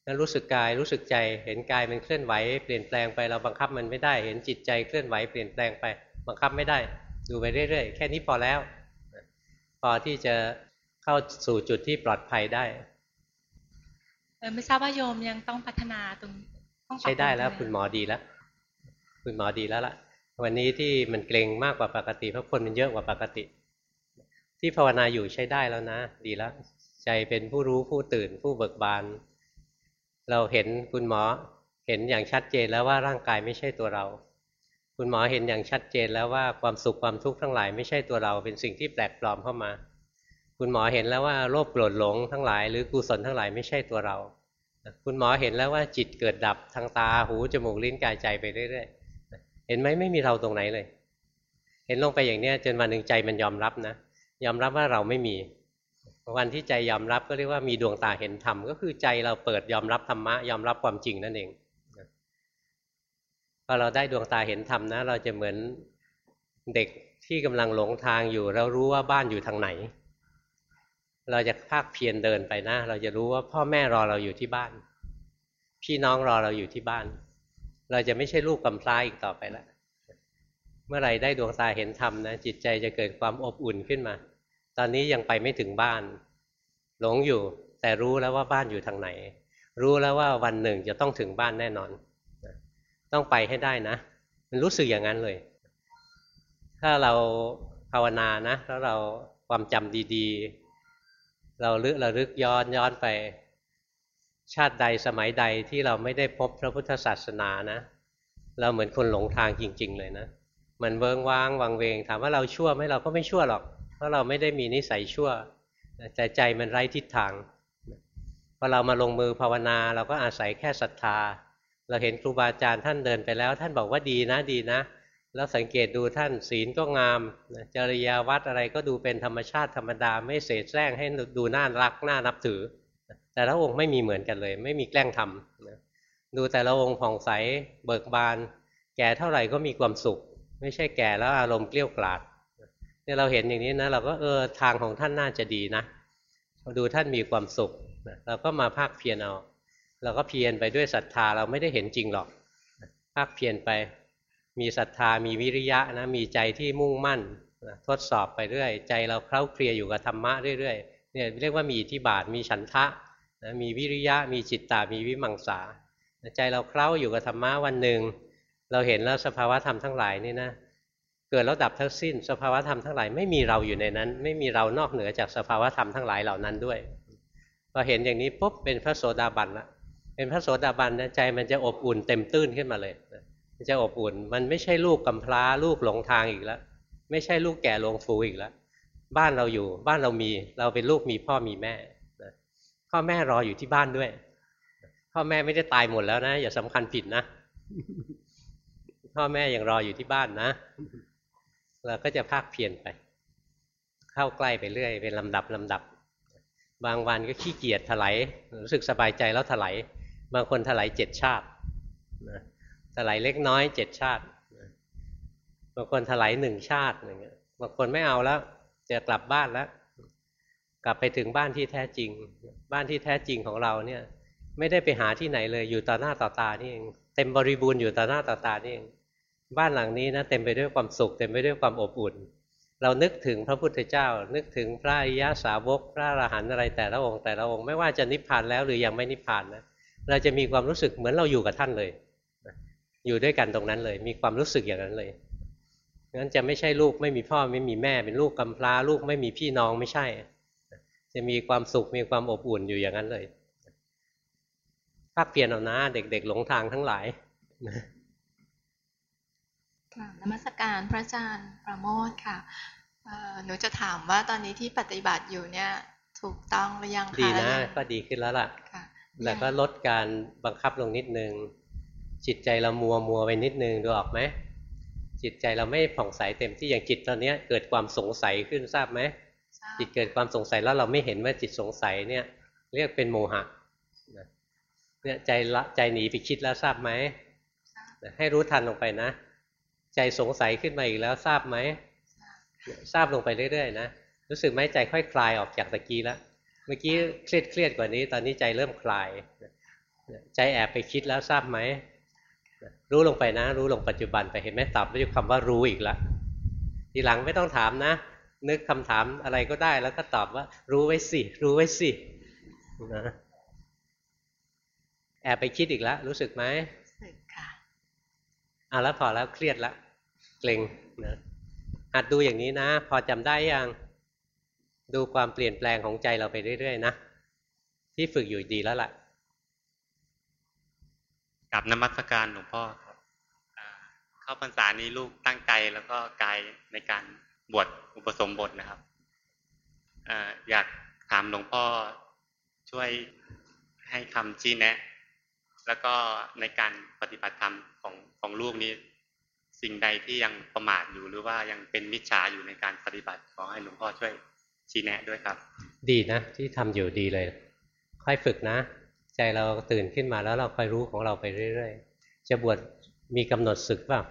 แล้วรู้สึกกายรู้สึกใจ เห็นกายมันเคลื่อนไหวเปลี่ยนแปลงไปเราบังคับมันไม่ได้ เห็นจิตใจเคลื่อนไหวเปลี่ยนแปลงไป บังคับไม่ได้ ดูไปเรื่อยๆ แค่นี้พอแล้ว พอที่จะเข้าสู่จุดที่ปลอดภัยได้ไม่ทราบว่าโยมยังต้องพัฒนาตรงใช้ได้แล้ว คุณหมอดีแล้วคุณหมอดีแล้วล่ะ วันนี้ที่มันเกรงมากกว่าปกติเพราะคนมันเยอะกว่าปกติ ที่ภาวนาอยู่ใช้ได้แล้วนะ ดีแล้ว ใจเป็นผู้รู้ผู้ตื่นผู้เบิกบาน เราเห็นคุณหมอเห็นอย่างชัดเจนแล้วว่าร่างกายไม่ใช่ตัวเรา คุณหมอเห็นอย่างชัดเจนแล้วว่าความสุขความทุกข์ทั้งหลายไม่ใช่ตัวเรา เป็นสิ่งที่แปลกปลอมเข้ามา คุณหมอเห็นแล้วว่าโลภโกรธหลงทั้งหลายหรือกุศลทั้งหลายไม่ใช่ตัวเรา คุณหมอเห็นแล้วว่าจิตเกิดดับทางตาหูจมูกลิ้นกายใจไปเรื่อยๆเห็นไหมไม่มีเราตรงไหนเลย เห็นลงไปอย่างเนี้ยจนวันหนึ่งใจมันยอมรับนะ ยอมรับว่าเราไม่มีวันที่ใจยอมรับก็เรียกว่ามีดวงตาเห็นธรรมก็คือใจเราเปิดยอมรับธรรมะยอมรับความจริงนั่นเองพอเราได้ดวงตาเห็นธรรมนะ เราจะเหมือนเด็กที่กำลังหลงทางอยู่ เรารู้ว่าบ้านอยู่ทางไหน เราจะภาคเพียรเดินไปนะ เราจะรู้ว่าพ่อแม่รอเราอยู่ที่บ้าน พี่น้องรอเราอยู่ที่บ้าน เราจะไม่ใช่ลูกกำพร้าอีกต่อไปแล้วมื่อไรได้ดวงตาเห็นธรรมนะจิตใจจะเกิดความอบอุ่นขึ้นมา ตอนนี้ยังไปไม่ถึงบ้าน หลงอยู่ แต่รู้แล้วว่าบ้านอยู่ทางไหน รู้แล้วว่าวันหนึ่งจะต้องถึงบ้านแน่นอน ต้องไปให้ได้นะ มันรู้สึกอย่างนั้นเลย ถ้าเราภาวนานะ แล้วเราความจำดีๆ เราลึกราลึกย้อนย้อนไป ชาติใดสมัยใดที่เราไม่ได้พบพระพุทธศาสนานะ เราเหมือนคนหลงทางจริง ๆ เลยนะมันเวิงว้างวังเวง ถามว่าเราชั่วไหมเราก็ไม่ชั่วหรอก ราะเราไม่ได้มีนิสัยชั่วแต่ใจมันไร้ทิศทางพอเรามาลงมือภาวนา เราก็อาศัยแค่ศรัทธา เราเห็นครูบาอาจารย์ท่านเดินไปแล้ว ท่านบอกว่าดีนะดีนะ แล้วสังเกตดูท่านศีลก็งาม จริยาวัดอะไรก็ดูเป็นธรรมชาติธรรมดาไม่เสแสร้งให้ดูน่ารักน่านับถือ แต่ละองค์ไม่มีเหมือนกันเลย ไม่มีแกล้งทำดูแต่ละองค์ผ่องใสเบิกบาน แก่เท่าไหร่ก็มีความสุข ไม่ใช่แก่แล้วอารมณ์เกลี้ยกล่อม เนี่ยเราเห็นอย่างนี้นะ เราก็เออทางของท่านน่าจะดีนะดูท่านมีความสุขเราก็มาภาคเพียรเอาเราก็เพียรไปด้วยศรัทธาเราไม่ได้เห็นจริงหรอก ภาคเพียรไปมีศรัทธามีวิริยะนะมีใจที่มุ่งมั่นทดสอบไปเรื่อย ใจเราเคล้าเคลียอยู่กับธรรมะเรื่อยๆเนี่ยเรียกว่ามีอิทธิบาทมีฉันทะนะมีวิริยะมีจิตตามีวิมังสาใจเราเคล้าอยู่กับธรรมะวันหนึ่งเราเห็นแล้วสภาวะธรรมทั้งหลายนี่นะ เกิดแล้วดับทั้งสิ้น สภาวธรรมทั้งหลายไม่มีเราอยู่ในนั้น ไม่มีเรานอกเหนือจากสภาวธรรมทั้งหลายเหล่านั้นด้วยพอเห็นอย่างนี้ปุ๊บเป็นพระโสดาบันละเป็นพระโสดาบันนะใจมันจะอบอุ่นเต็มตื้นขึ้นมาเลยมันจะอบอุ่นมันไม่ใช่ลูกกำพร้าลูกหลงทางอีกแล้วไม่ใช่ลูกแก่ลงฟูอีกแล้วบ้านเราอยู่บ้านเรามีเราเป็นลูกมีพ่อมีแม่พ่อแม่รออยู่ที่บ้านด้วย พ่อแม่ไม่ได้ตายหมดแล้วนะ อย่าสำคัญผิดนะ พ่อแม่ยังรออยู่ที่บ้านนะ เราก็จะภาคเพียรไป เข้าใกล้ไปเรื่อย เป็นลำดับลำดับ บางวันก็ขี้เกียจถลายรู้สึกสบายใจแล้วถลายบางคนถลายเจ็ดชาติถลายเล็กน้อยเจ็ดชาติบางคนถลายหนึ่งชาติอย่างเงี้ยบางคนไม่เอาแล้วจะกลับบ้านแล้ว กลับไปถึงบ้านที่แท้จริง บ้านที่แท้จริงของเราเนี่ย ไม่ได้ไปหาที่ไหนเลยอยู่ต่อหน้าต่อตานี่เองเต็มบริบูรณ์อยู่ต่อหน้าต่อตานี่เอง บ้านหลังนี้นะเต็มไปด้วยความสุขเต็มไปด้วยความอบอุ่น เรานึกถึงพระพุทธเจ้า นึกถึงพระอริยสาวก พระอรหันต์อะไรแต่ละองค์แต่ละองค์ไม่ว่าจะนิพพานแล้วหรือยังไม่นิพพานนะเราจะมีความรู้สึกเหมือนเราอยู่กับท่านเลย อยู่ด้วยกันตรงนั้นเลย มีความรู้สึกอย่างนั้นเลยงั้นจะไม่ใช่ลูกไม่มีพ่อไม่มีแม่ เป็นลูกกำพร้าลูกไม่มีพี่น้องไม่ใช่ จะมีความสุขมีความอบอุ่นอยู่อย่างนั้นเลยภาคเปลี่ยนเอานะเด็กๆหลงทางทั้งหลาย นมัสการพระอาจารย์ประโมทค่ะหนูจะถามว่าตอนนี้ที่ปฏิบัติอยู่เนี่ยถูกต้องหรือยังคะดีนะก็ดีขึ้นแล้วล่ะแล้วก็ลดการบังคับลงนิดนึง จิตใจเรามัวมัวไปนิดนึงดูออกไหมจิตใจเราไม่ผ่องใสเต็มที่อย่างจิตตอนนี้เกิดความสงสัยขึ้นทราบไหมจิตเกิดความสงสัยแล้วเราไม่เห็นว่าจิตสงสัยเนี่ยเรียกเป็นโมหะเนี่ยใจละใจหนีไปคิดแล้วทราบไหมให้รู้ทันลงไปนะ ใจสงสัยขึ้นมาอีกแล้วทราบไหมทราบลงไปเรื่อยๆนะรู้สึกไหมใจค่อยคลายออกจากตะกี้แล้วเมื่อกี้เครียดเครียดกว่านี้ ตอนนี้ใจเริ่มคลาย ใจแอบไปคิดแล้วทราบไหมรู้ลงไปนะ รู้ลงปัจจุบันไปเห็นไหมตอบด้วยคำว่ารู้อีกแล้วทีหลังไม่ต้องถามนะ นึกคำถามอะไรก็ได้ แล้วก็ตอบว่า รู้ไว้สิ รู้ไว้สินะแอบไปคิดอีกแล้วรู้สึกไหม อะแล้วพอแล้วเครียดล้วเกรงนะหัดดูอย่างนี้นะ พอจำได้ยังดูความเปลี่ยนแปลงของใจเราไปเรื่อยๆนะที่ฝึกอยู่ดีแล้วล่ะกับนมัสการหลวงพ่อครับเข้าพรรษานี้ลูกตั้งใจแล้วก็กายในการบวชอุปสมบทนะครับอยากถามหลวงพ่อช่วยให้คำชี้แนะ แล้วก็ในการปฏิบัติธรรมของของลูกนี้ สิ่งใดที่ยังประมาทอยู่หรือว่ายังเป็นมิจฉาอยู่ในการปฏิบัติขอให้หลวงพ่อช่วยชี้แนะด้วยครับ ดีนะที่ทำอยู่ดีเลย ค่อยฝึกนะ ใจเราตื่นขึ้นมาแล้วเราค่อยรู้ของเราไปเรื่อย ๆ จะบวชมีกำหนดศึกเปล่า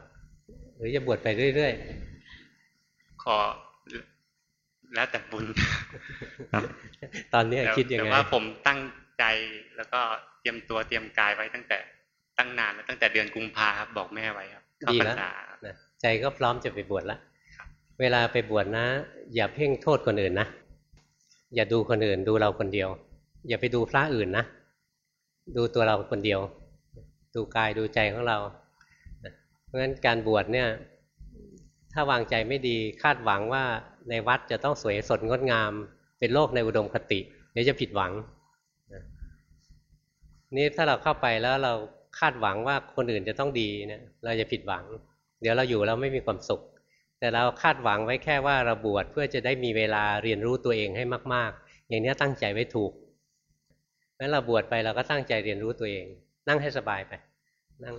หรือจะบวชไปเรื่อยๆขอแล้วแต่บุญครับตอนนี้คิดยังไงแต่ว่าผมตั้ง ใจแล้วก็เตรียมตัวเตรียมกายไว้ตั้งแต่ตั้งนานแล้วตั้งแต่เดือนกุมภาครับบอกแม่ไว้ครับดีแล้วใจก็พร้อมจะไปบวชละเวลาไปบวชนะ อย่าเพ่งโทษคนอื่นนะอย่าดูคนอื่นดูเราคนเดียว อย่าไปดูพระอื่นนะดูตัวเราคนเดียว ดูกายดูใจของเราเพราะฉะนั้นการบวชเนี่ย ถ้าวางใจไม่ดีคาดหวังว่าในวัดจะต้องสวยสดงดงาม เป็นโลกในอุดมคติเดี๋ยวจะผิดหวัง นี่ถ้าเราเข้าไปแล้วเราคาดหวังว่าคนอื่นจะต้องดีเนี่ยเราจะผิดหวัง เดี๋ยวเราอยู่เราไม่มีความสุข แต่เราคาดหวังไว้แค่ว่าเราบวชเพื่อจะได้มีเวลาเรียนรู้ตัวเองให้มาก ๆ อย่างนี้ตั้งใจไว้ถูกงั้นเราบวชไปเราก็ตั้งใจเรียนรู้ตัวเอง นั่งให้สบายไป นั่ง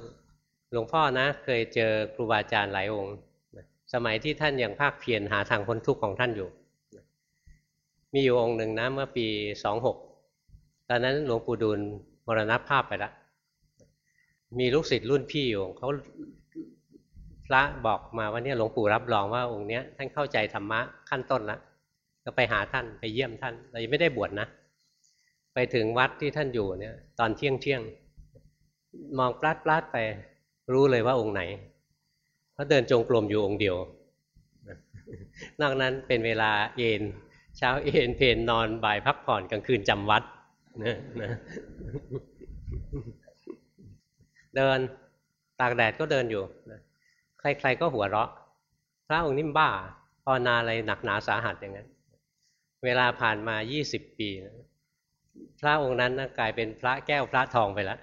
หลวงพ่อนะ เคยเจอครูบาอาจารย์หลายองค์ สมัยที่ท่านยังภาคเพียรหาทางพ้นทุกข์ของท่านอยู่ มีอยู่องค์หนึ่งนะเมื่อปีสองหกตอนนั้นหลวงปู่ดูล รณภาพไปแล้วมีลูกศิษย์รุ่นพี่อยู่เขาพระบอกมาว่าเนี่ยหลวงปู่รับรองว่าองค์เนี้ยท่านเข้าใจธรรมะขั้นต้นแล้วก็ไปหาท่านไปเยี่ยมท่านเรายังไม่ได้บวชนะ ไปถึงวัดที่ท่านอยู่เนี่ย ตอนเที่ยงเที่ยงมองปลาดปลาดไป รู้เลยว่าองค์ไหนเขาเดินจงกรมอยู่องค์เดียวนอกนั้นเป็นเวลาเอนเช้าเอนเพนนอนบ่ายพักผ่อนกลางคืนจำวัด นะนะเดินตากแดดก็เดินอยู่ใครๆก็หัวเราะ พระองค์นิ่มบ้าภาวนาอะไรหนักหนาสาหัสอย่างนั้น เวลาผ่านมายี่สิบปีพระองค์นั้นกลายเป็นพระแก้วพระทองไปแล้ว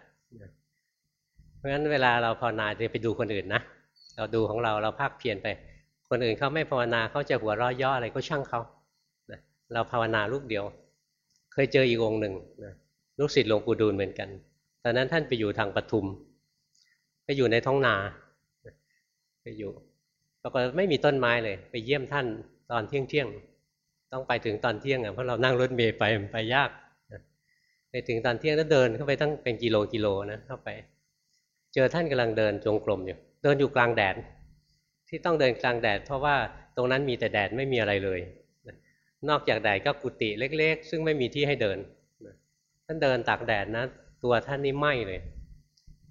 เพราะฉะนั้นเวลาเราภาวนาจะไปดูคนอื่นนะเราดูของเราเราภาคเพียนไป คนอื่นเขาไม่ภาวนาเขาจะหัวเราะย่ออะไรก็ช่างเขาเราภาวนาลูกเดียว ยเจออีกองหนึ่งลูกศิษย์หลวงปู่ดูลเหมือนกัน ตอนนั้นท่านไปอยู่ทางปทุม ไปอยู่ในท้องนา ไปอยู่ปรากฏไม่มีต้นไม้เลย ไปเยี่ยมท่านตอนเที่ยงเที่ยง ต้องไปถึงตอนเที่ยงอะเพราะเรานั่งรถเมล์ไปไปยากไปถึงตอนเที่ยงแล้วเดินเข้าไปตั้งเป็นกิโลกิโลนะเข้าไป เจอท่านกำลังเดินจงกรมอยู่ เดินอยู่กลางแดดที่ต้องเดินกลางแดด เพราะว่าตรงนั้นมีแต่แดดไม่มีอะไรเลย นอกจากแดดก็กุฏิเล็ก ๆ ซึ่งไม่มีที่ให้เดินท่านเดินตากแดดนะ ตัวท่านนี่ไหม้เลย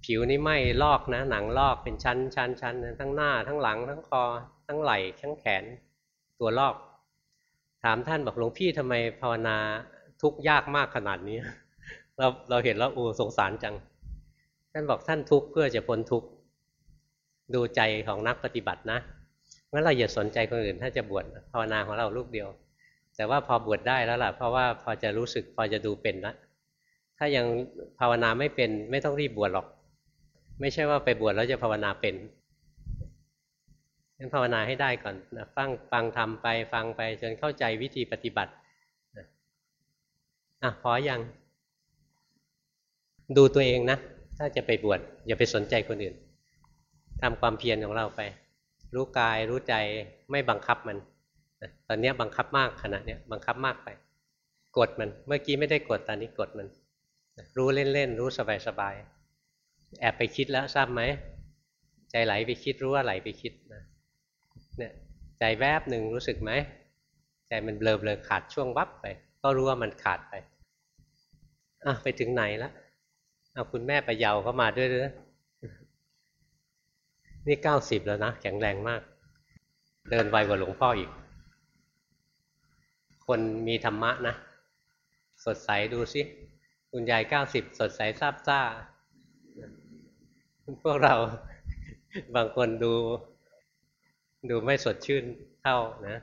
ผิวนี่ไหม่ลอกนะ หนังลอกเป็นชั้นชั้นชั้นทั้งหน้า ทั้งหลัง ทั้งคอ ทั้งไหล่ทั้งแขน ตัวลอก ถามท่านบอกหลวงพี่ทำไมภาวนาทุกยากมากขนาดนี้ เราเราเห็นแล้วโอ้สงสารจัง ท่านบอกท่านทุกเพื่อจะพ้นทุกดูใจของนักปฏิบัตินะเมื่อเราอย่าสนใจคนอื่น ถ้าจะบวชภาวนาของเราลูกเดียว แต่ว่าพอบวชได้แล้วล่ะเพราะว่าพอจะรู้สึกพอจะดูเป็นแล้วถ้ายังภาวนาไม่เป็นไม่ต้องรีบบวชหรอก ไม่ใช่ว่าไปบวชแล้วจะภาวนาเป็นงั้นภาวนาให้ได้ก่อนนะฟังฟังทำไปฟังไปจนเข้าใจวิธีปฏิบัติอะพออยังดูตัวเองนะ ถ้าจะไปบวชอย่าไปสนใจคนอื่นทำความเพียรของเราไป รู้กายรู้ใจไม่บังคับมัน ตอนนี้บังคับมากขณะเนี้ยบังคับมากไป กดมันเมื่อกี้ไม่ได้กดตอนนี้กดมันรู้เล่นๆรู้สบายๆแอบไปคิดแล้วทราบไหมใจไหลไปคิดรู้ว่าไหลไปคิดนะเนี่ยใจแวบหนึ่งรู้สึกไหมใจมันเบลอเบลอขาดช่วงวับไป ก็รู้ว่ามันขาดไปอะไปถึงไหนแล้วเอาคุณแม่ไปเยาเข้ามาด้วยเลยนี่เก้าสิบแล้วนะแข็งแรงมาก เดินไวกว่าหลวงพ่ออีก คนมีธรรมะนะ สดใสดูสิคุณยายเก้าสิบสดใสซาบซ่า พวกเราบางคนดูดูไม่สดชื่นเท่านะ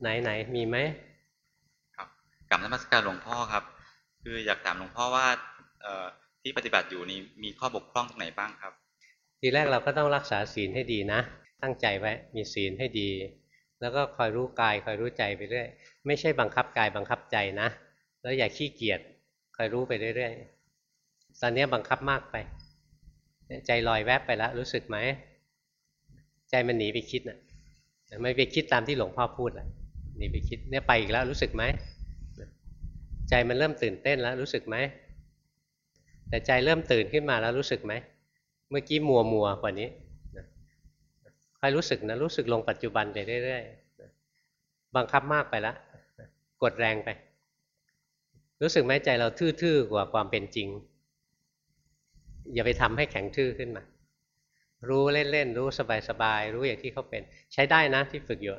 ไหนไหนมีไหมครับกับนมัสการหลวงพ่อครับ คืออยากถามหลวงพ่อว่าที่ปฏิบัติอยู่นี้มีข้อบกพร่องตรงไหนบ้างครับ ทีแรกเราก็ต้องรักษาศีลให้ดีนะ ตั้งใจไว้มีศีลให้ดี แล้วก็คอยรู้กายคอยรู้ใจไปเรื่อย ไม่ใช่บังคับกายบังคับใจนะ แล้วอย่าขี้เกียจคอยรู้ไปเรื่อยตอนนี้บังคับมากไป ใจลอยแวบไปแล้วรู้สึกไหม ใจมันหนีไปคิดนะ่ะไม่ไปคิดตามที่หลวงพ่อพูดแหละหนีไปคิดเนี่ยไปอีกแล้วรู้สึกไหมใจมันเริ่มตื่นเต้นแล้วรู้สึกไหมแต่ใจเริ่มตื่นขึ้นมาแล้วรู้สึกไหมเมื่อกี้มัวมัวกว่านี้ คอยรู้สึกนะรู้สึกลงปัจจุบันไปเรื่อยๆบังคับมากไปแล้วกดแรงไป รู้สึกไหมใจเราทื่อๆกว่าความเป็นจริง อย่าไปทำให้แข็งทื่อขึ้นมา รู้เล่นๆรู้สบายๆรู้อย่างที่เขาเป็น ใช้ได้นะที่ฝึกอยู่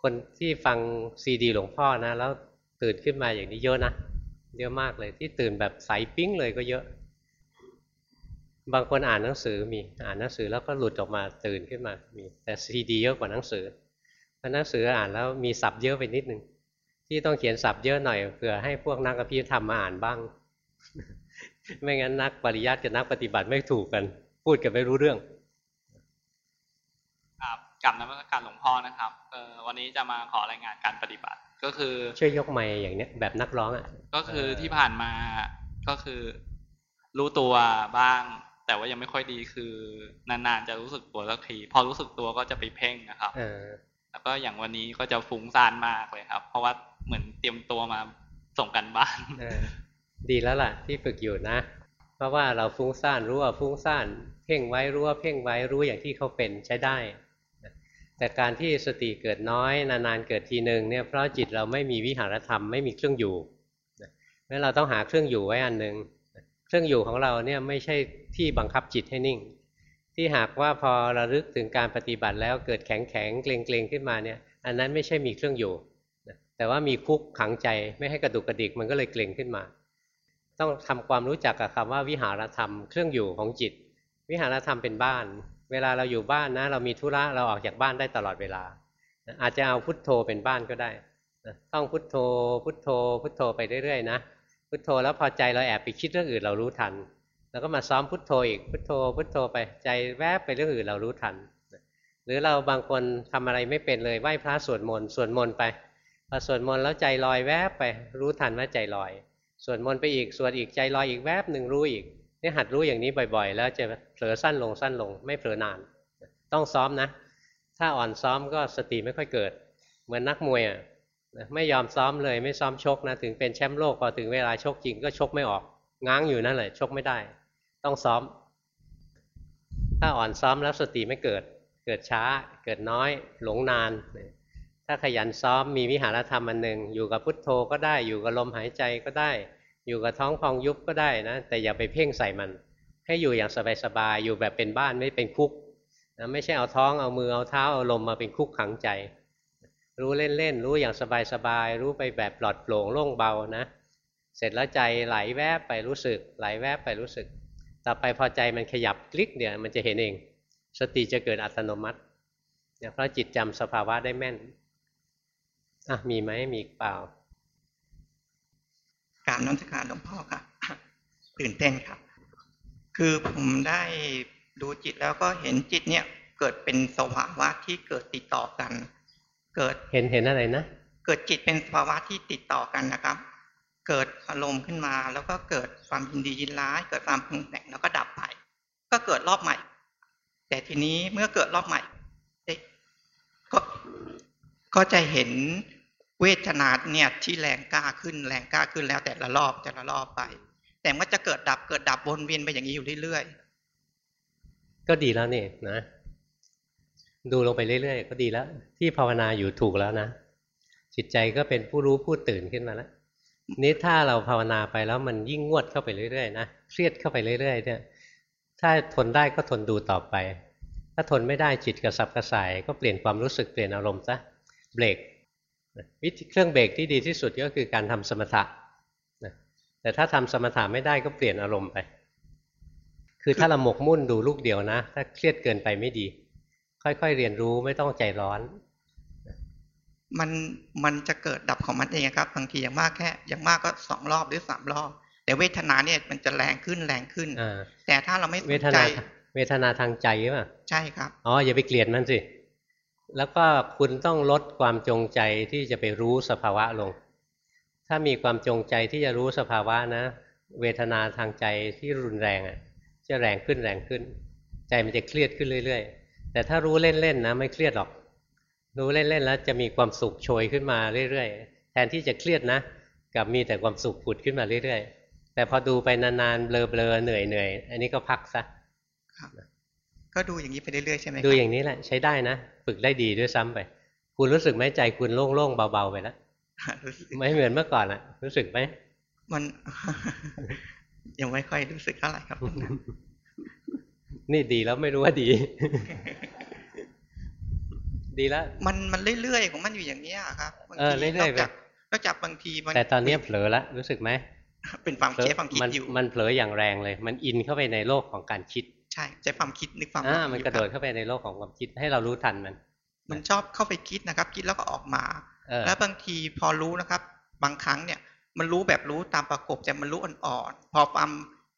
คนที่ฟังซีดีหลวงพ่อนะ แล้วตื่นขึ้นมาอย่างนี้เยอะนะเยอะมากเลยที่ตื่นแบบใสปิ้งเลยก็เยอะ บางคนอ่านหนังสือมีอ่านหนังสือแล้วก็หลุดออกมาตื่นขึ้นมามีแต่ซีดีเยอะกว่าหนังสือเพราะหนังสืออ่านแล้วมีศัพท์เยอะไปนิดนึงที่ต้องเขียนศัพท์เยอะหน่อยเผื่อให้พวกนักอภิธรรมมาอ่านบ้าง ไม่งั้นนักปริยัติกับนักปฏิบัติไม่ถูกกัน พูดกันไม่รู้เรื่องครับกับนักการหลวงพ่อนะครับเออวันนี้จะมาขอรายงานการปฏิบัติ ก็คือช่วยยกไม้อย่างเนี้ยแบบนักร้องอะก็คือที่ผ่านมาก็คือรู้ตัวบ้าง แต่ว่ายังไม่ค่อยดีคือนานๆจะรู้สึกตัวสักทีพอรู้สึกตัวก็จะไปเพ่งนะครับแล้วก็อย่างวันนี้ก็จะฟุ้งซ่านมากเลยครับ เพราะว่าเหมือนเตรียมตัวมาส่งกันบ้านดีแล้วล่ะ ที่ฝึกอยู่นะ เพราะว่าเราฟุ้งซ่านรู้ว่าฟุ้งซ่านเพ่งไว้รู้ว่าเพ่งไว้รู้อย่างที่เขาเป็นใช้ได้แต่การที่สติเกิดน้อยนานๆเกิดทีหนึ่งเนี่ยเพราะจิตเราไม่มีวิหารธรรมไม่มีเครื่องอยู่เพราะเราต้องหาเครื่องอยู่ไว้อันหนึ่ง เครื่องอยู่ของเราเนี่ยไม่ใช่ที่บังคับจิตให้นิ่ง ที่หากว่าพอระลึกถึงการปฏิบัติแล้วเกิดแข็งแข็งเกรงเกรงขึ้นมาเนี่ยอันนั้นไม่ใช่มีเครื่องอยู่ แต่ว่ามีคุกขังใจไม่ให้กระดุกกระดิกมันก็เลยเกรงขึ้นมา ต้องทำความรู้จักกับคำว่าวิหารธรรมเครื่องอยู่ของจิต วิหารธรรมเป็นบ้าน เวลาเราอยู่บ้านนะ เรามีธุระเราออกจากบ้านได้ตลอดเวลา อาจจะเอาพุทโธเป็นบ้านก็ได้ต้องพุทโธ พุทโธ พุทโธไปเรื่อยๆนะ พุทโธแล้วพอใจเราแอบไปคิดเรื่องอื่นเรารู้ทัน แล้วก็มาซ้อมพุทโธอีกพุทโธ พุทโธไปใจแวบไปเรื่องอื่นเรารู้ทัน หรือเราบางคนทำอะไรไม่เป็นเลยไหว้พระสวดมนต์สวดมนต์ไปพอสวดมนต์แล้วใจลอยแวบไปรู้ทันว่าใจลอยสวดมนต์ไปอีกสวดอีกใจลอยอีกแวบหนึ่งรู้อีกนี่หัดรู้อย่างนี้บ่อยๆ แล้วจะเผลอสั้นลงสั้นลง ไม่เผลอนาน ต้องซ้อมนะ ถ้าอ่อนซ้อมก็สติไม่ค่อยเกิด เหมือนนักมวยอะ ไม่ยอมซ้อมเลยไม่ซ้อมชกนะถึงเป็นแชมป์โลกพอถึงเวลาชกจริงก็ชกไม่ออก ง้างอยู่นั่นแหละ ชกไม่ได้ ต้องซ้อม ถ้าอ่อนซ้อมแล้วสติไม่เกิด เกิดช้า เกิดน้อย หลงนาน ถ้าขยันซ้อมมีวิหารธรรมอันหนึ่งอยู่กับพุทโธก็ได้อยู่กับลมหายใจก็ได้ อยู่กับท้องพองยุบก็ได้นะ แต่อย่าไปเพ่งใส่มัน ให้อยู่อย่างสบายๆอยู่แบบเป็นบ้านไม่เป็นคุกนะไม่ใช่เอาท้องเอามือเอาเท้าเอาลมมาเป็นคุกขังใจ รู้เล่นๆรู้อย่างสบายๆรู้ไปแบบปลอดโปร่งโล่งเบานะ เสร็จแล้วใจไหลแวบไปรู้สึก ไหลแวบไปรู้สึก ต่อไปพอใจมันขยับคลิกเดี๋ยวมันจะเห็นเอง สติจะเกิดอัตโนมัติเนี่ยเพราะจิตจำสภาวะได้แม่นอะมีไหมมีเปล่า การนักการหลวงพ่อครับตื่นเต้นครับ คือผมได้ดูจิตแล้วก็เห็นจิตเนี่ยเกิดเป็นสภาวะที่เกิดติดต่อกัน เกิดเห็นเห็นอะไรนะ เกิดจิตเป็นสภาวะที่ติดต่อกันนะครับ เกิดอารมณ์ขึ้นมา แล้วก็เกิดความยินดียินร้าย เกิดความพึงแต่งแล้วก็ดับไป ก็เกิดรอบใหม่ แต่ทีนี้เมื่อเกิดรอบใหม่ก็ก็จะเห็นเวทนาเนี่ยที่แรงกล้าขึ้นแรงกล้าขึ้นแล้วแต่ละรอบแต่ละรอบไป แต่มันจะเกิดดับเกิดดับวนเวียนไปอย่างนี้อยู่เรื่อยๆก็ดีแล้วนี่นะ ดูลงไปเรื่อยๆ ก็ดีแล้ว ที่ภาวนาอยู่ถูกแล้วนะ จิตใจก็เป็นผู้รู้ผู้ตื่นขึ้นมาแล้วนี้ถ้าเราภาวนาไปแล้วมันยิ่งงวดเข้าไปเรื่อยๆนะเครียดเข้าไปเรื่อย ๆ เนี่ย ถ้าทนได้ก็ทนดูต่อไป ถ้าทนไม่ได้จิตกระสับกระส่าย ก็เปลี่ยนความรู้สึกเปลี่ยนอารมณ์ซะเบรกวิธีเครื่องเบรกที่ดีที่สุดก็คือการทำสมถะแต่ถ้าทำสมถะไม่ได้ก็เปลี่ยนอารมณ์ไป คือถ้าเราหมกมุ่นดูลูกเดียวนะ ถ้าเครียดเกินไปไม่ดี ค่อยๆเรียนรู้ไม่ต้องใจร้อน มันมันจะเกิดดับของมันเองครับบางทีอย่างมากแค่อย่างมากก็สองรอบหรือสามรอบแต่เวทนาเนี่ยมันจะแรงขึ้นแรงขึ้นแต่ถ้าเราไม่เวทนาเวทนาทางใจป่ะใช่ครับอ๋ออย่าไปเกลียดมันสิแล้วก็คุณต้องลดความจงใจที่จะไปรู้สภาวะลง ถ้ามีความจงใจที่จะรู้สภาวะนะ เวทนาทางใจที่รุนแรงอะ จะแรงขึ้นแรงขึ้น ใจมันจะเครียดขึ้นเรื่อยๆ แต่ถ้ารู้เล่นๆนะไม่เครียดหรอก รู้เล่นๆแล้วจะมีความสุขโชยขึ้นมาเรื่อยๆ แทนที่จะเครียดนะกับมีแต่ความสุขผุดขึ้นมาเรื่อยๆ แต่พอดูไปนานๆเบลอๆเหนื่อยๆ อันนี้ก็พักซะก็ดูอย่างนี้ไปเรื่อยๆใช่ไหมดูอย่างนี้แหละใช้ได้นะ ฝึกได้ดีด้วยซ้ำไป คุณรู้สึกไหมใจคุณโล่งๆเบาๆไปแล้วไม่เหมือนเมื่อก่อนอะรู้สึกไหมมันยังไม่ค่อยรู้สึกเท่าไหร่ครับ นี่ดีแล้วไม่รู้ว่าดี ดีแล้ว มันมันเรื่อยๆของมันอยู่อย่างนี้ครับเออเรื่อยๆไปนอกจากบางทีแต่ตอนนี้เผลอละรู้สึกไหมเป็นความใช้ความคิดอยู่มันเผลออย่างแรงเลย มันอินเข้าไปในโลกของการคิด ใช่ใช้ความคิดนึกความอ่ามันกระโดดเข้าไปในโลกของความคิดให้เรารู้ทันมัน มันชอบเข้าไปคิดนะครับ คิดแล้วก็ออกมา แล้วบางทีพอรู้นะครับ บางครั้งเนี่ย มันรู้แบบรู้ตามประกบแต่มันรู้อ่อนๆพอความ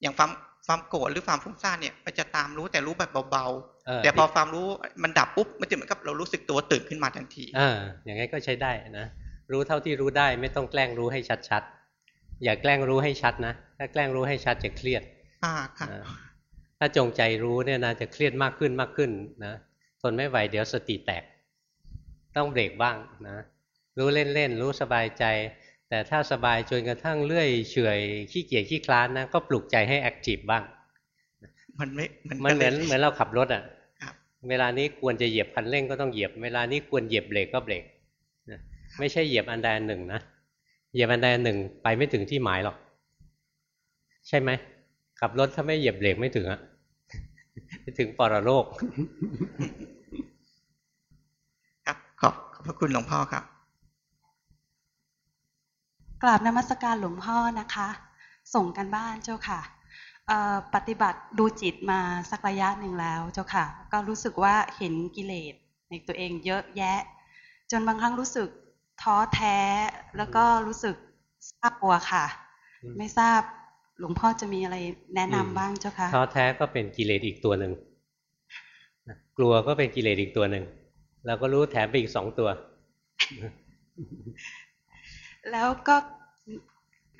อย่างความ ความโกรธหรือความฟุ้งซ่านเนี่ยมันจะตามรู้แต่รู้แบบเบาๆแต่พอความรู้มันดับปุ๊บมันจะเหมือนกับเรารู้สึกตัวตื่นขึ้นมาทันทีอ่าอย่างงี้ก็ใช้ได้นะรู้เท่าที่รู้ได้ไม่ต้องแกล้งรู้ให้ชัดๆอย่าแกล้งรู้ให้ชัดนะถ้าแกล้งรู้ให้ชัดจะเครียดอ่าค่ะถ้าจงใจรู้เนี่ยนะจะเครียดมากขึ้นมากขึ้นนะทนไม่ไหวเดี๋ยวสติแตก ต้องเบรกบ้างนะรู้เล่นๆรู้สบายใจ แต่ถ้าสบายจนกระทั่งเลื่อยเฉยขี้เกียจขี้คลานนะก็ปลุกใจให้แอคทีฟบ้าง มันไม่มันเหมือนเหมือนเราขับรถอะเวลานี้ควรจะเหยียบคันเร่งก็ต้องเหยียบ เวลานี้ควรเหยียบเบรกก็เบรกไม่ใช่เหยียบอันใดอันหนึ่งนะเหยียบอันใดอันหนึ่งไปไม่ถึงที่หมายหรอก ใช่ไหมขับรถถ้าไม่เหยียบเบรกไม่ถึงอะไปถึงปรโลก ครับขอบขอบพระคุณหลวงพ่อครับ กราบนมัสการหลวงพ่อนะคะ ส่งกันบ้านเจ้าค่ะปฏิบัติดูจิตมาสักระยะหนึ่งแล้วเจ้าค่ะ ก็รู้สึกว่าเห็นกิเลสในตัวเองเยอะแยะ จนบางครั้งรู้สึกท้อแท้แล้วก็รู้สึกทราบกลัวค่ะ ไม่ทราบหลวงพ่อจะมีอะไรแนะนำบ้างเจ้าคะท้อแท้ก็เป็นกิเลสอีกตัวหนึ่งกลัวก็เป็นกิเลสอีกตัวหนึ่งเราก็รู้แถมไปอีกสองตัว แล้วก็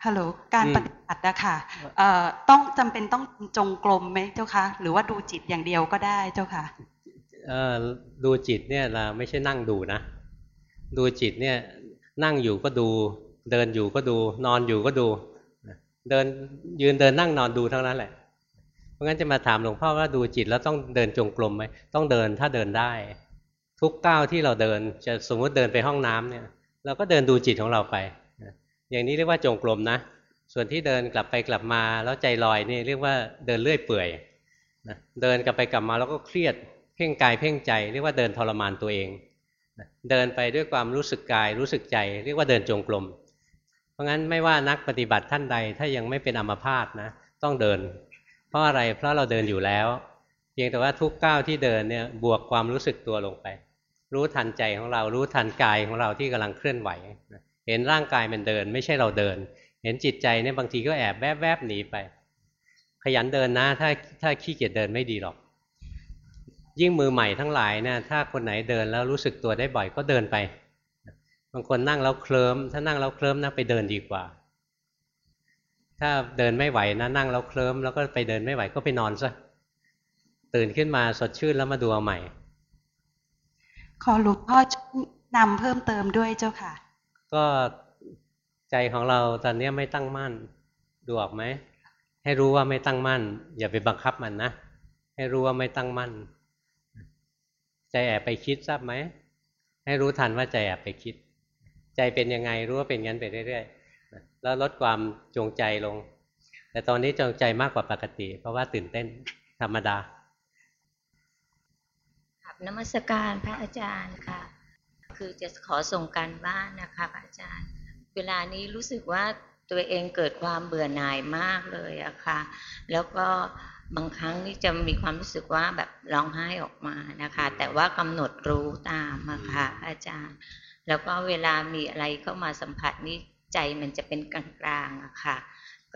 ฮัลโหลการปฏิบัติอะค่ะต้องจำเป็นต้องจงกรมไหมเจ้าคะหรือว่าดูจิตอย่างเดียวก็ได้เจ้าค่ะดูจิตเนี่ยเราไม่ใช่นั่งดูนะ ดูจิตเนี่ยนั่งอยู่ก็ดู เดินอยู่ก็ดู นอนอยู่ก็ดู เดินยืนเดินนั่งนอนดูเท่านั้นแหละ เพราะงั้นจะมาถามหลวงพ่อว่าดูจิตแล้วต้องเดินจงกรมไหมต้องเดินถ้าเดินได้ ทุกก้าวที่เราเดินจะสมมติเดินไปห้องน้ำเนี่ย เราก็เดินดูจิตของเราไป อย่างนี้เรียกว่าจงกรมนะ ส่วนที่เดินกลับไปกลับมาแล้วใจลอยนี่เรียกว่าเดินเลื่อยเปื่อยเดินกลับไปกลับมาแล้วก็เครียดเพ่งกายเพ่งใจ เรียกว่าเดินทรมานตัวเองเดินไปด้วยความรู้สึกกายรู้สึกใจ เรียกว่าเดินจงกรม เพราะงั้นไม่ว่านักปฏิบัติท่านใดถ้ายังไม่เป็นอัมพาตนะต้องเดิน เพราะอะไรเพราะเราเดินอยู่แล้ว เพียงแต่ว่าทุกก้าวที่เดินเนี่ยบวกความรู้สึกตัวลงไป รู้ทันใจของเรารู้ทันกายของเราที่กำลังเคลื่อนไหว เห็นร่างกายมันเดิน ไม่ใช่เราเดิน เห็นจิตใจเนี่ยบางทีก็แอบแวบแวบหนีไป ขยันเดินนะ ถ้าถ้าขี้เกียจเดินไม่ดีหรอก ยิ่งมือใหม่ทั้งหลายเนี่ยถ้าคนไหนเดินแล้วรู้สึกตัวได้บ่อยก็เดินไป บางคนนั่งแล้วเคลิ้มถ้านั่งแล้วเคลิ้มนะไปเดินดีกว่า ถ้าเดินไม่ไหวนะนั่งแล้วเคลิ้มแล้วก็ไปเดินไม่ไหวก็ไปนอนซะตื่นขึ้นมาสดชื่นแล้วมาดูเอาใหม่ ขอหลวงพ่อนำเพิ่มเติมด้วยเจ้าค่ะ ก็ใจของเราตอนนี้ไม่ตั้งมั่นดูออกไหมให้รู้ว่าไม่ตั้งมั่น อย่าไปบังคับมันนะให้รู้ว่าไม่ตั้งมั่น ใจแอบไปคิดทราบไหมให้รู้ทันว่าใจแอบไปคิด ใจเป็นยังไงรู้ว่าเป็นงั้นไปเรื่อยๆแล้วลดความจงใจลง แต่ตอนนี้จงใจมากกว่าปกติ เพราะว่าตื่นเต้นธรรมดา นมัสการพระอาจารย์ค่ะ คือจะขอส่งการบ้านนะคะพระอาจารย์ เวลานี้รู้สึกว่าตัวเองเกิดความเบื่อหน่ายมากเลยอะค่ะ แล้วก็บางครั้งนี่จะมีความรู้สึกว่าแบบร้องไห้ออกมานะคะ แต่ว่ากำหนดรู้ตามอะค่ะอาจารย์ แล้วก็เวลามีอะไรเข้ามาสัมผัสนี้ใจมันจะเป็นกลางๆอะค่ะ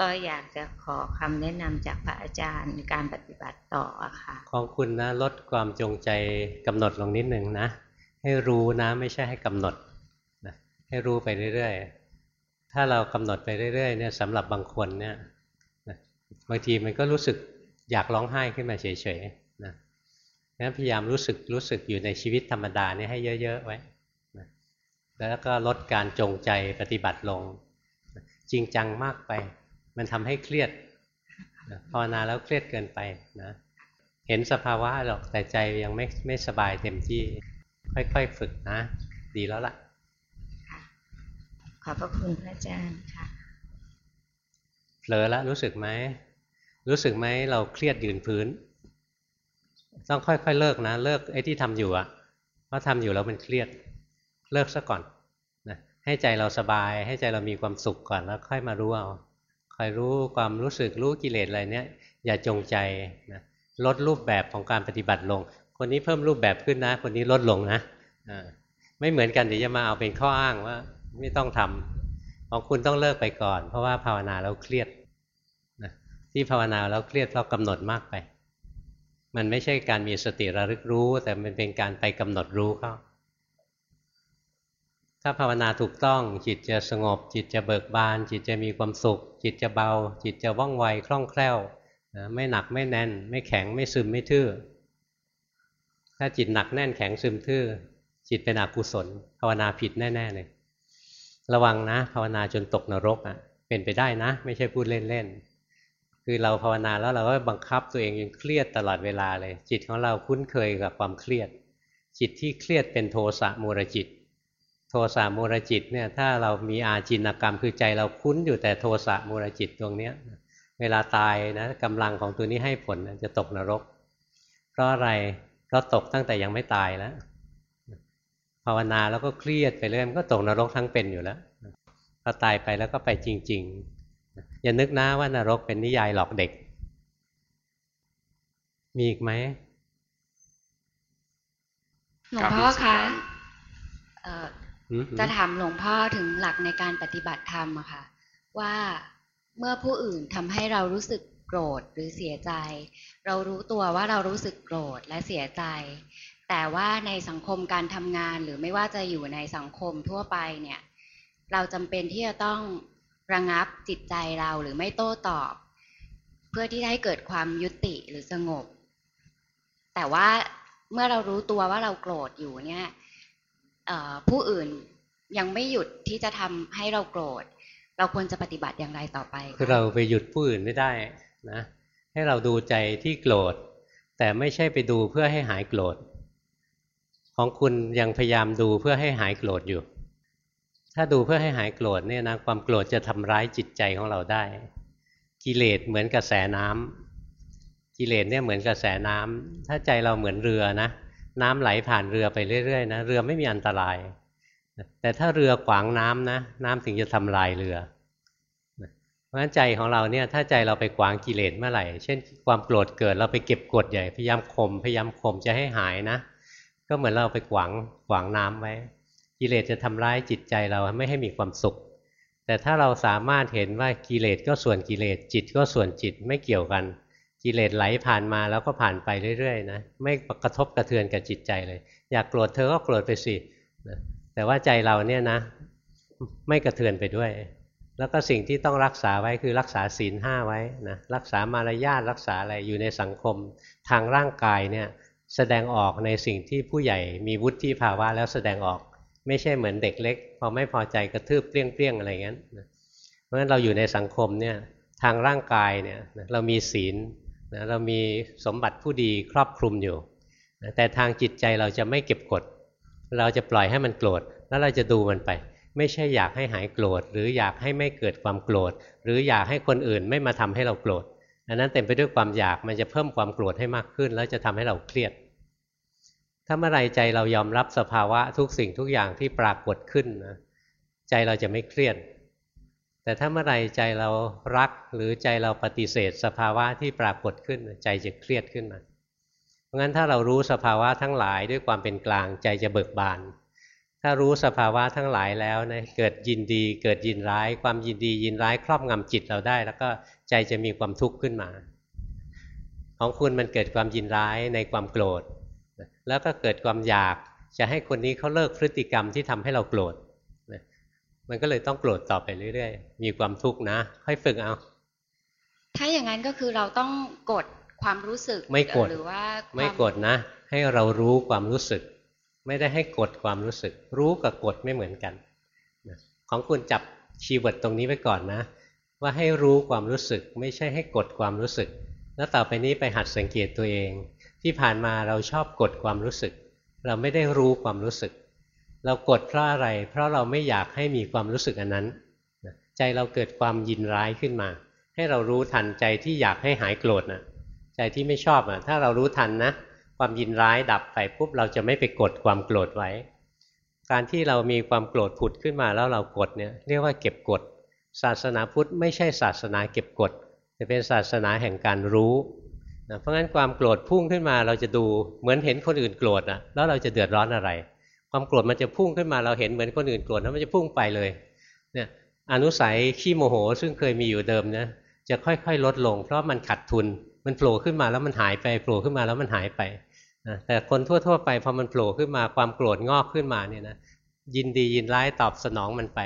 ก็อยากจะขอคำแนะนำจากพระอาจารย์การปฏิบัติต่ออะค่ะ ของคุณนะลดความจงใจกำหนดลงนิดหนึ่งนะ ให้รู้นะไม่ใช่ให้กำหนดนะให้รู้ไปเรื่อยๆ ถ้าเรากำหนดไปเรื่อยๆเนี่ยสำหรับบางคนเนี่ยบางทีมันก็รู้สึกอยากร้องไห้ขึ้นมาเฉยๆนะงั้นพยายามรู้สึกรู้สึกอยู่ในชีวิตธรรมดานี่ให้เยอะ ๆ ไว้นะแล้วก็ลดการจงใจปฏิบัติลง จริงจังมากไป มันทำให้เครียดภาวนาแล้วเครียดเกินไปนะ เห็นสภาวะหรอกแต่ใจยังไม่ไม่สบายเต็มที่ ค่อยๆฝึกนะ ดีแล้วล่ะ ขอบพระคุณพระอาจารย์ค่ะเผลอแล้วรู้สึกไหม รู้สึกไหมเราเครียดยืนพื้น ต้องค่อยๆเลิกนะ เลิกไอ้ที่ทำอยู่อะเพราะทำอยู่แล้วมันเครียดเลิกซะก่อนนะให้ใจเราสบาย ให้ใจเรามีความสุขก่อนแล้วค่อยมารู้เอา คอยรู้ความรู้สึกรู้กิเลสอะไรเนี้ยอย่าจงใจนะลดรูปแบบของการปฏิบัติลง คนนี้เพิ่มรูปแบบขึ้นนะ คนนี้ลดลงนะไม่เหมือนกันเดี๋ยวจะมาเอาเป็นข้ออ้างว่า ไม่ต้องทำของคุณต้องเลิกไปก่อน เพราะว่าภาวนาแล้วเครียดนะที่ภาวนาแล้วเครียดเพราะกำหนดมากไป มันไม่ใช่การมีสติระลึกรู้ แต่มันเป็นการไปกำหนดรู้เข้า ถ้าภาวนาถูกต้องจิตจะสงบ จิตจะเบิกบาน จิตจะมีความสุข จิตจะเบา จิตจะว่องไวคล่องแคล่วนะไม่หนักไม่แน่น ไม่แข็งไม่ซึมไม่ทื่อ ถ้าจิตหนักแน่นแข็งซึมทื่อ จิตเป็นอกุศล ภาวนาผิดแน่ๆเลยระวังนะ ภาวนาจนตกนรกอะ เป็นไปได้นะ ไม่ใช่พูดเล่นๆคือเราภาวนาแล้วเราก็บังคับตัวเองยังเครียดตลอดเวลาเลย จิตของเราคุ้นเคยกับความเครียด จิตที่เครียดเป็นโทสะมูรจิต ทสะมูรจิตเนี่ยถ้าเรามีอาจินกรรมคือใจเราคุ้นอยู่แต่โทสะมูรจิตตรงเนี้ยเวลาตายนะกำลังของตัวนี้ให้ผลจะตกนรก เพราะอะไรเพราะตกตั้งแต่ยังไม่ตายแล้วภาวนาแล้วก็เครียดไปเรื่อยมันก็ตกนรกทั้งเป็นอยู่แล้วพอตายไปแล้วก็ไปจริง ๆ อย่านึกนะว่านรกเป็นนิยายหลอกเด็ก มีอีกไหมหลวงพ่อคะ จะถามหลวงพ่อถึงหลักในการปฏิบัติธรรมอะค่ะ ว่าเมื่อผู้อื่นทำให้เรารู้สึกโกรธหรือเสียใจ เรารู้ตัวว่าเรารู้สึกโกรธและเสียใจ แต่ว่าในสังคมการทำงานหรือไม่ว่าจะอยู่ในสังคมทั่วไปเนี่ย เราจำเป็นที่จะต้องระงับจิตใจเราหรือไม่โต้ตอบ เพื่อที่ให้เกิดความยุติหรือสงบ แต่ว่าเมื่อเรารู้ตัวว่าเราโกรธอยู่เนี่ย ผู้อื่นยังไม่หยุดที่จะทำให้เราโกรธ เราควรจะปฏิบัติอย่างไรต่อไป คือเราไปหยุดผู้อื่นไม่ได้นะ ให้เราดูใจที่โกรธ แต่ไม่ใช่ไปดูเพื่อให้หายโกรธ ของคุณยังพยายามดูเพื่อให้หายโกรธอยู่ ถ้าดูเพื่อให้หายโกรธเนี่ยนะความโกรธจะทำร้ายจิตใจของเราได้ กิเลสเหมือนกระแสน้ำกิเลสเนี่ยเหมือนกระแสน้ำถ้าใจเราเหมือนเรือนะ น้ำไหลผ่านเรือไปเรื่อยๆนะเรือไม่มีอันตราย แต่ถ้าเรือขวางน้ำนะ น้ำถึงจะทำลายเรือเพราะฉะนั้นใจของเราเนี่ยถ้าใจเราไปขวางกิเลสเมื่อไหร่ เช่น ความโกรธเกิดเราไปเก็บกดใหญ่พยายามข่มพยายามข่มจะให้หายนะ ก็เหมือนเราไปขวางขวางน้ำไว้กิเลสจะทำร้ายจิตใจเราไม่ให้มีความสุข แต่ถ้าเราสามารถเห็นว่ากิเลสก็ส่วนกิเลสจิตก็ส่วนจิตไม่เกี่ยวกัน กิเลสไหลผ่านมาแล้วก็ผ่านไปเรื่อยๆนะไม่กระทบกระเทือนกับจิตใจเลย อยากโกรธเธอก็โกรธไปสินะแต่ว่าใจเราเนี่ยนะ ไม่กระเทือนไปด้วย แล้วก็สิ่งที่ต้องรักษาไว้คือรักษาศีลห้าไว้นะรักษามารยาทรักษาอะไรอยู่ในสังคมทางร่างกายเนี่ยแสดงออกในสิ่งที่ผู้ใหญ่มีวุฒิภาวะแล้วแสดงออก ไม่ใช่เหมือนเด็กเล็ก พอไม่พอใจกระทืบเปรี้ยงๆอะไรเงี้ยเพราะฉะนั้นเราอยู่ในสังคมเนี่ยทางร่างกายเนี่ยเรามีศีล นะเรามีสมบัติผู้ดีครอบคลุมอยู่นะแต่ทางจิตใจเราจะไม่เก็บกด เราจะปล่อยให้มันโกรธแล้วเราจะดูมันไป ไม่ใช่อยากให้หายโกรธ หรืออยากให้ไม่เกิดความโกรธ หรืออยากให้คนอื่นไม่มาทำให้เราโกรธอันนั้นเต็มไปด้วยความอยากมันจะเพิ่มความโกรธให้มากขึ้น แล้วจะทำให้เราเครียด ถ้าเมื่อไรใจเรายอมรับสภาวะทุกสิ่งทุกอย่างที่ปรากฏขึ้นนะใจเราจะไม่เครียด แต่ถ้าเมื่อไรใจเรารักหรือใจเราปฏิเสธ สภาวะที่ปรากฏขึ้นใจจะเครียดขึ้นมาเพราะงั้นถ้าเรารู้สภาวะทั้งหลายด้วยความเป็นกลางใจจะเบิกบาน ถ้ารู้สภาวะทั้งหลายแล้วนะเกิดยินดีเกิดยินร้าย ความยินดียินร้ายครอบงำจิตเราได้ แล้วก็ใจจะมีความทุกข์ขึ้นมา ของคุณมันเกิดความยินร้ายในความโกรธ แล้วก็เกิดความอยากจะให้คนนี้เขาเลิกพฤติกรรมที่ทำให้เราโกรธ มันก็เลยต้องโกรธต่อไปเรื่อยๆ มีความทุกข์นะ ค่อยฝึกเอา ถ้าอย่างนั้นก็คือเราต้องกดความรู้สึกไม่กดหรือว่าไม่กดนะ ให้เรารู้ความรู้สึก ไม่ได้ให้กดความรู้สึก รู้กับกดไม่เหมือนกันของคุณจับคีย์เวิร์ดตรงนี้ไว้ก่อนนะ ว่าให้รู้ความรู้สึก ไม่ใช่ให้กดความรู้สึก แล้วต่อไปนี้ไปหัดสังเกตตัวเอง ที่ผ่านมาเราชอบกดความรู้สึก เราไม่ได้รู้ความรู้สึก เรากดเพราะอะไร เพราะเราไม่อยากให้มีความรู้สึกอันนั้น ใจเราเกิดความยินร้ายขึ้นมา ให้เรารู้ทันใจที่อยากให้หายโกรธนะใจที่ไม่ชอบอะถ้าเรารู้ทันนะ ความยินร้ายดับไปปุ๊บเราจะไม่ไปกดความโกรธไว้ การที่เรามีความโกรธผุดขึ้นมาแล้วเรากดเนี่ยเรียกว่าเก็บกด ศาสนาพุทธไม่ใช่ศาสนาเก็บกดแต่เป็นศาสนาแห่งการรู้นะเพราะงั้นความโกรธพุ่งขึ้นมาเราจะดูเหมือนเห็นคนอื่นโกรธนะแล้วเราจะเดือดร้อนอะไร ความโกรธมันจะพุ่งขึ้นมาเราเห็นเหมือนคนอื่นโกรธแล้วมันจะพุ่งไปเลยเนี่ยอนุสัยขี้โมโหซึ่งเคยมีอยู่เดิมนะจะค่อยๆ ลดลง เพราะมันขัดทุนมันโผล่ขึ้นมาแล้วมันหายไปโผล่ขึ้นมาแล้วมันหายไปนะแต่คนทั่วๆไปพอมันโผล่ขึ้นมาความโกรธงอกขึ้นมาเนี่ยนะยินดียินร้ายตอบสนองมันไป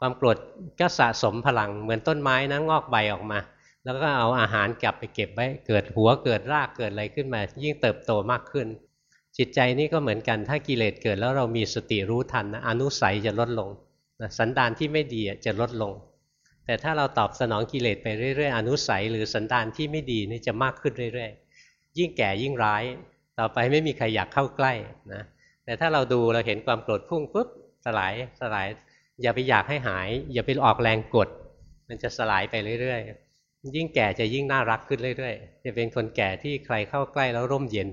ความโกรธก็สะสมพลังเหมือนต้นไม้นะงอกใบออกมา แล้วก็เอาอาหารกลับไปเก็บไว้เกิดหัวเกิดรากเกิดอะไรขึ้นมา ยิ่งเติบโตมากขึ้น จิตใจนี่ก็เหมือนกันถ้ากิเลสเกิดแล้วเรามีสติรู้ทันนะอนุสัยจะลดลงนะสันดานที่ไม่ดีจะลดลง แต่ถ้าเราตอบสนองกิเลสไปเรื่อยๆ อนุสัยหรือสันดานที่ไม่ดีนี่จะมากขึ้นเรื่อยๆ ยิ่งแก่ยิ่งร้าย ต่อไปไม่มีใครอยากเข้าใกล้นะแต่ถ้าเราดูเราเห็นความโกรธพุ่งปุ๊บสลายสลาย อย่าไปอยากให้หาย อย่าไปออกแรงกด มันจะสลายไปเรื่อยๆ ยิ่งแก่จะยิ่งน่ารักขึ้นเรื่อยๆ จะเป็นคนแก่ที่ใครเข้าใกล้แล้วร่มเย็น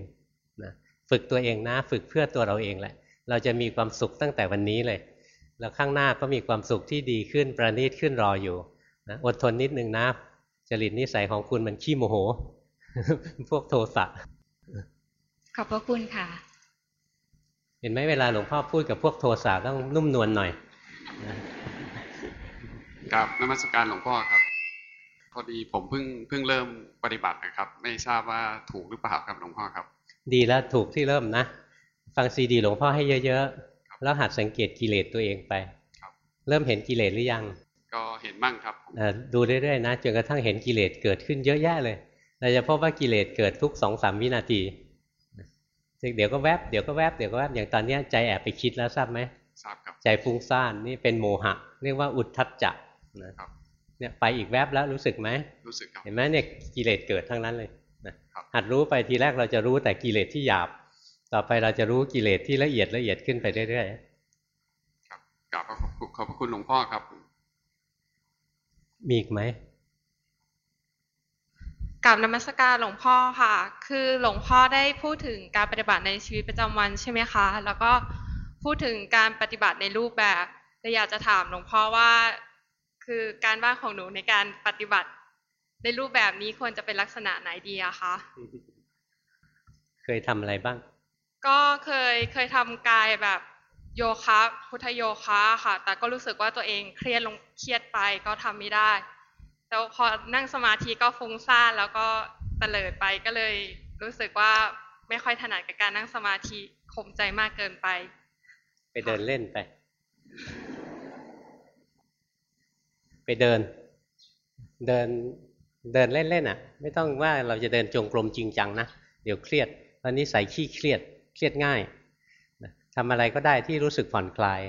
ฝึกตัวเองนะ ฝึกเพื่อตัวเราเองแหละ เราจะมีความสุขตั้งแต่วันนี้เลย แล้วข้างหน้าก็มีความสุขที่ดีขึ้นประณีตขึ้นรออยู่นะอดทนนิดนึงนะจริตนิสัยของคุณมันขี้โมโห พวกโทสะขอบพระคุณค่ะ เห็นไหมเวลาหลวงพ่อพูดกับพวกโทสะต้องนุ่มนวลหน่อยกับนมัสการหลวงพ่อครับ พอดีผมเพิ่งเพิ่งเริ่มปฏิบัตินะครับ ไม่ทราบว่าถูกหรือเปล่าครับหลวงพ่อครับ ดีแล้วถูกที่เริ่มนะ ฟังซีดีหลวงพ่อให้เยอะๆ แล้วหัดสังเกตกิเลสตัวเองไป เริ่มเห็นกิเลสหรือยัง ก็เห็นบ้างครับดูเรื่อยๆนะจนกระทั่งเห็นกิเลสเกิดขึ้นเยอะแยะเลยเราจะพบว่ากิเลสเกิดทุกสองสามวินาทีเดี๋ยวก็แวบเดี๋ยวก็แวบเดี๋ยวก็แวบอย่างตอนนี้ใจแอบไปคิดแล้วทราบไหมทราบครับใจฟุ้งซ่านนี่เป็นโมหะ เรียกว่าอุทธัจจะนะครับเนี่ยไปอีกแวบแล้วรู้สึกไหมรู้สึกครับเห็นไหมเนี่ยกิเลสเกิดทั้งนั้นเลยนะ หัดรู้ไปทีแรกเราจะรู้แต่กิเลสที่หยาบ ต่อไปเราจะรู้กิเลสที่ละเอียดละเอียดขึ้นไปเรื่อยๆครับกราบขอบคุณขอบคุณหลวงพ่อครับ มีอีกไหมกับนมัสการหลวงพ่อค่ะ คือหลวงพ่อได้พูดถึงการปฏิบัติในชีวิตประจำวันใช่ไหมคะ แล้วก็พูดถึงการปฏิบัติในรูปแบบแต่อยากจะถามหลวงพ่อว่า คือการบ้านของหนูในการปฏิบัติ ในรูปแบบนี้ควรจะเป็นลักษณะไหนดีอะคะเคยทำอะไรบ้าง ก็เคยเคยทำกายแบบโยคะพุทธโยคะค่ะ แต่ก็รู้สึกว่าตัวเองเครียดลงเครียดไปก็ทำไม่ได้แล้วพอนั่งสมาธิก็ฟุ้งซ่านแล้วก็เตลิดไปก็เลยรู้สึกว่าไม่ค่อยถนัดกับการนั่งสมาธิข่มใจมากเกินไป ไปเดินเล่นไป ไปเดิน เดิน เดินเล่นๆอะ ไม่ต้องว่าเราจะเดินจงกรมจริงจังนะเดี๋ยวเครียดตอนนี้ใส่ขี้เครียดเครียดง่ายทำอะไรก็ได้ที่รู้สึกผ่อนคลาย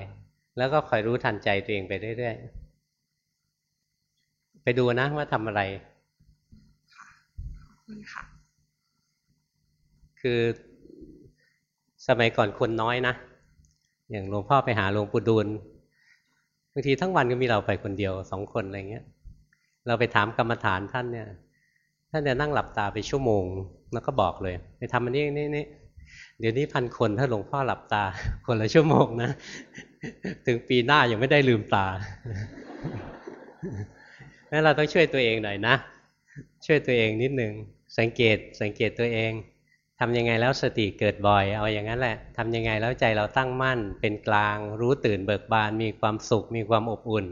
แล้วก็คอยรู้ทันใจตัวเองไปเรื่อยๆไปดูนะว่าทำอะไรค่ะ คือสมัยก่อนคนน้อยนะอย่างหลวงพ่อไปหาหลวงปู่ดูลบางทีทั้งวันก็มีเราไปคนเดียวสองคนอะไรเงี้ย เราไปถามกรรมฐานท่านเนี่ย ท่านจะนั่งหลับตาไปชั่วโมง แล้วก็บอกเลย ไปทำอันนี้นี่นี่เดี๋ยวนี้พันคนถ้าหลวงพ่อหลับตา คนละชั่วโมงนะ ถึงปีหน้ายังไม่ได้ลืมตางั้นเราต้องช่วยตัวเองหน่อยนะ ช่วยตัวเองนิดหนึ่งสังเกตสังเกตตัวเองทำยังไงแล้วสติเกิดบ่อย เอาอย่างนั้นแหละทำยังไงแล้วใจเราตั้งมั่น เป็นกลาง รู้ตื่นเบิกบาน มีความสุข มีความอบอุ่น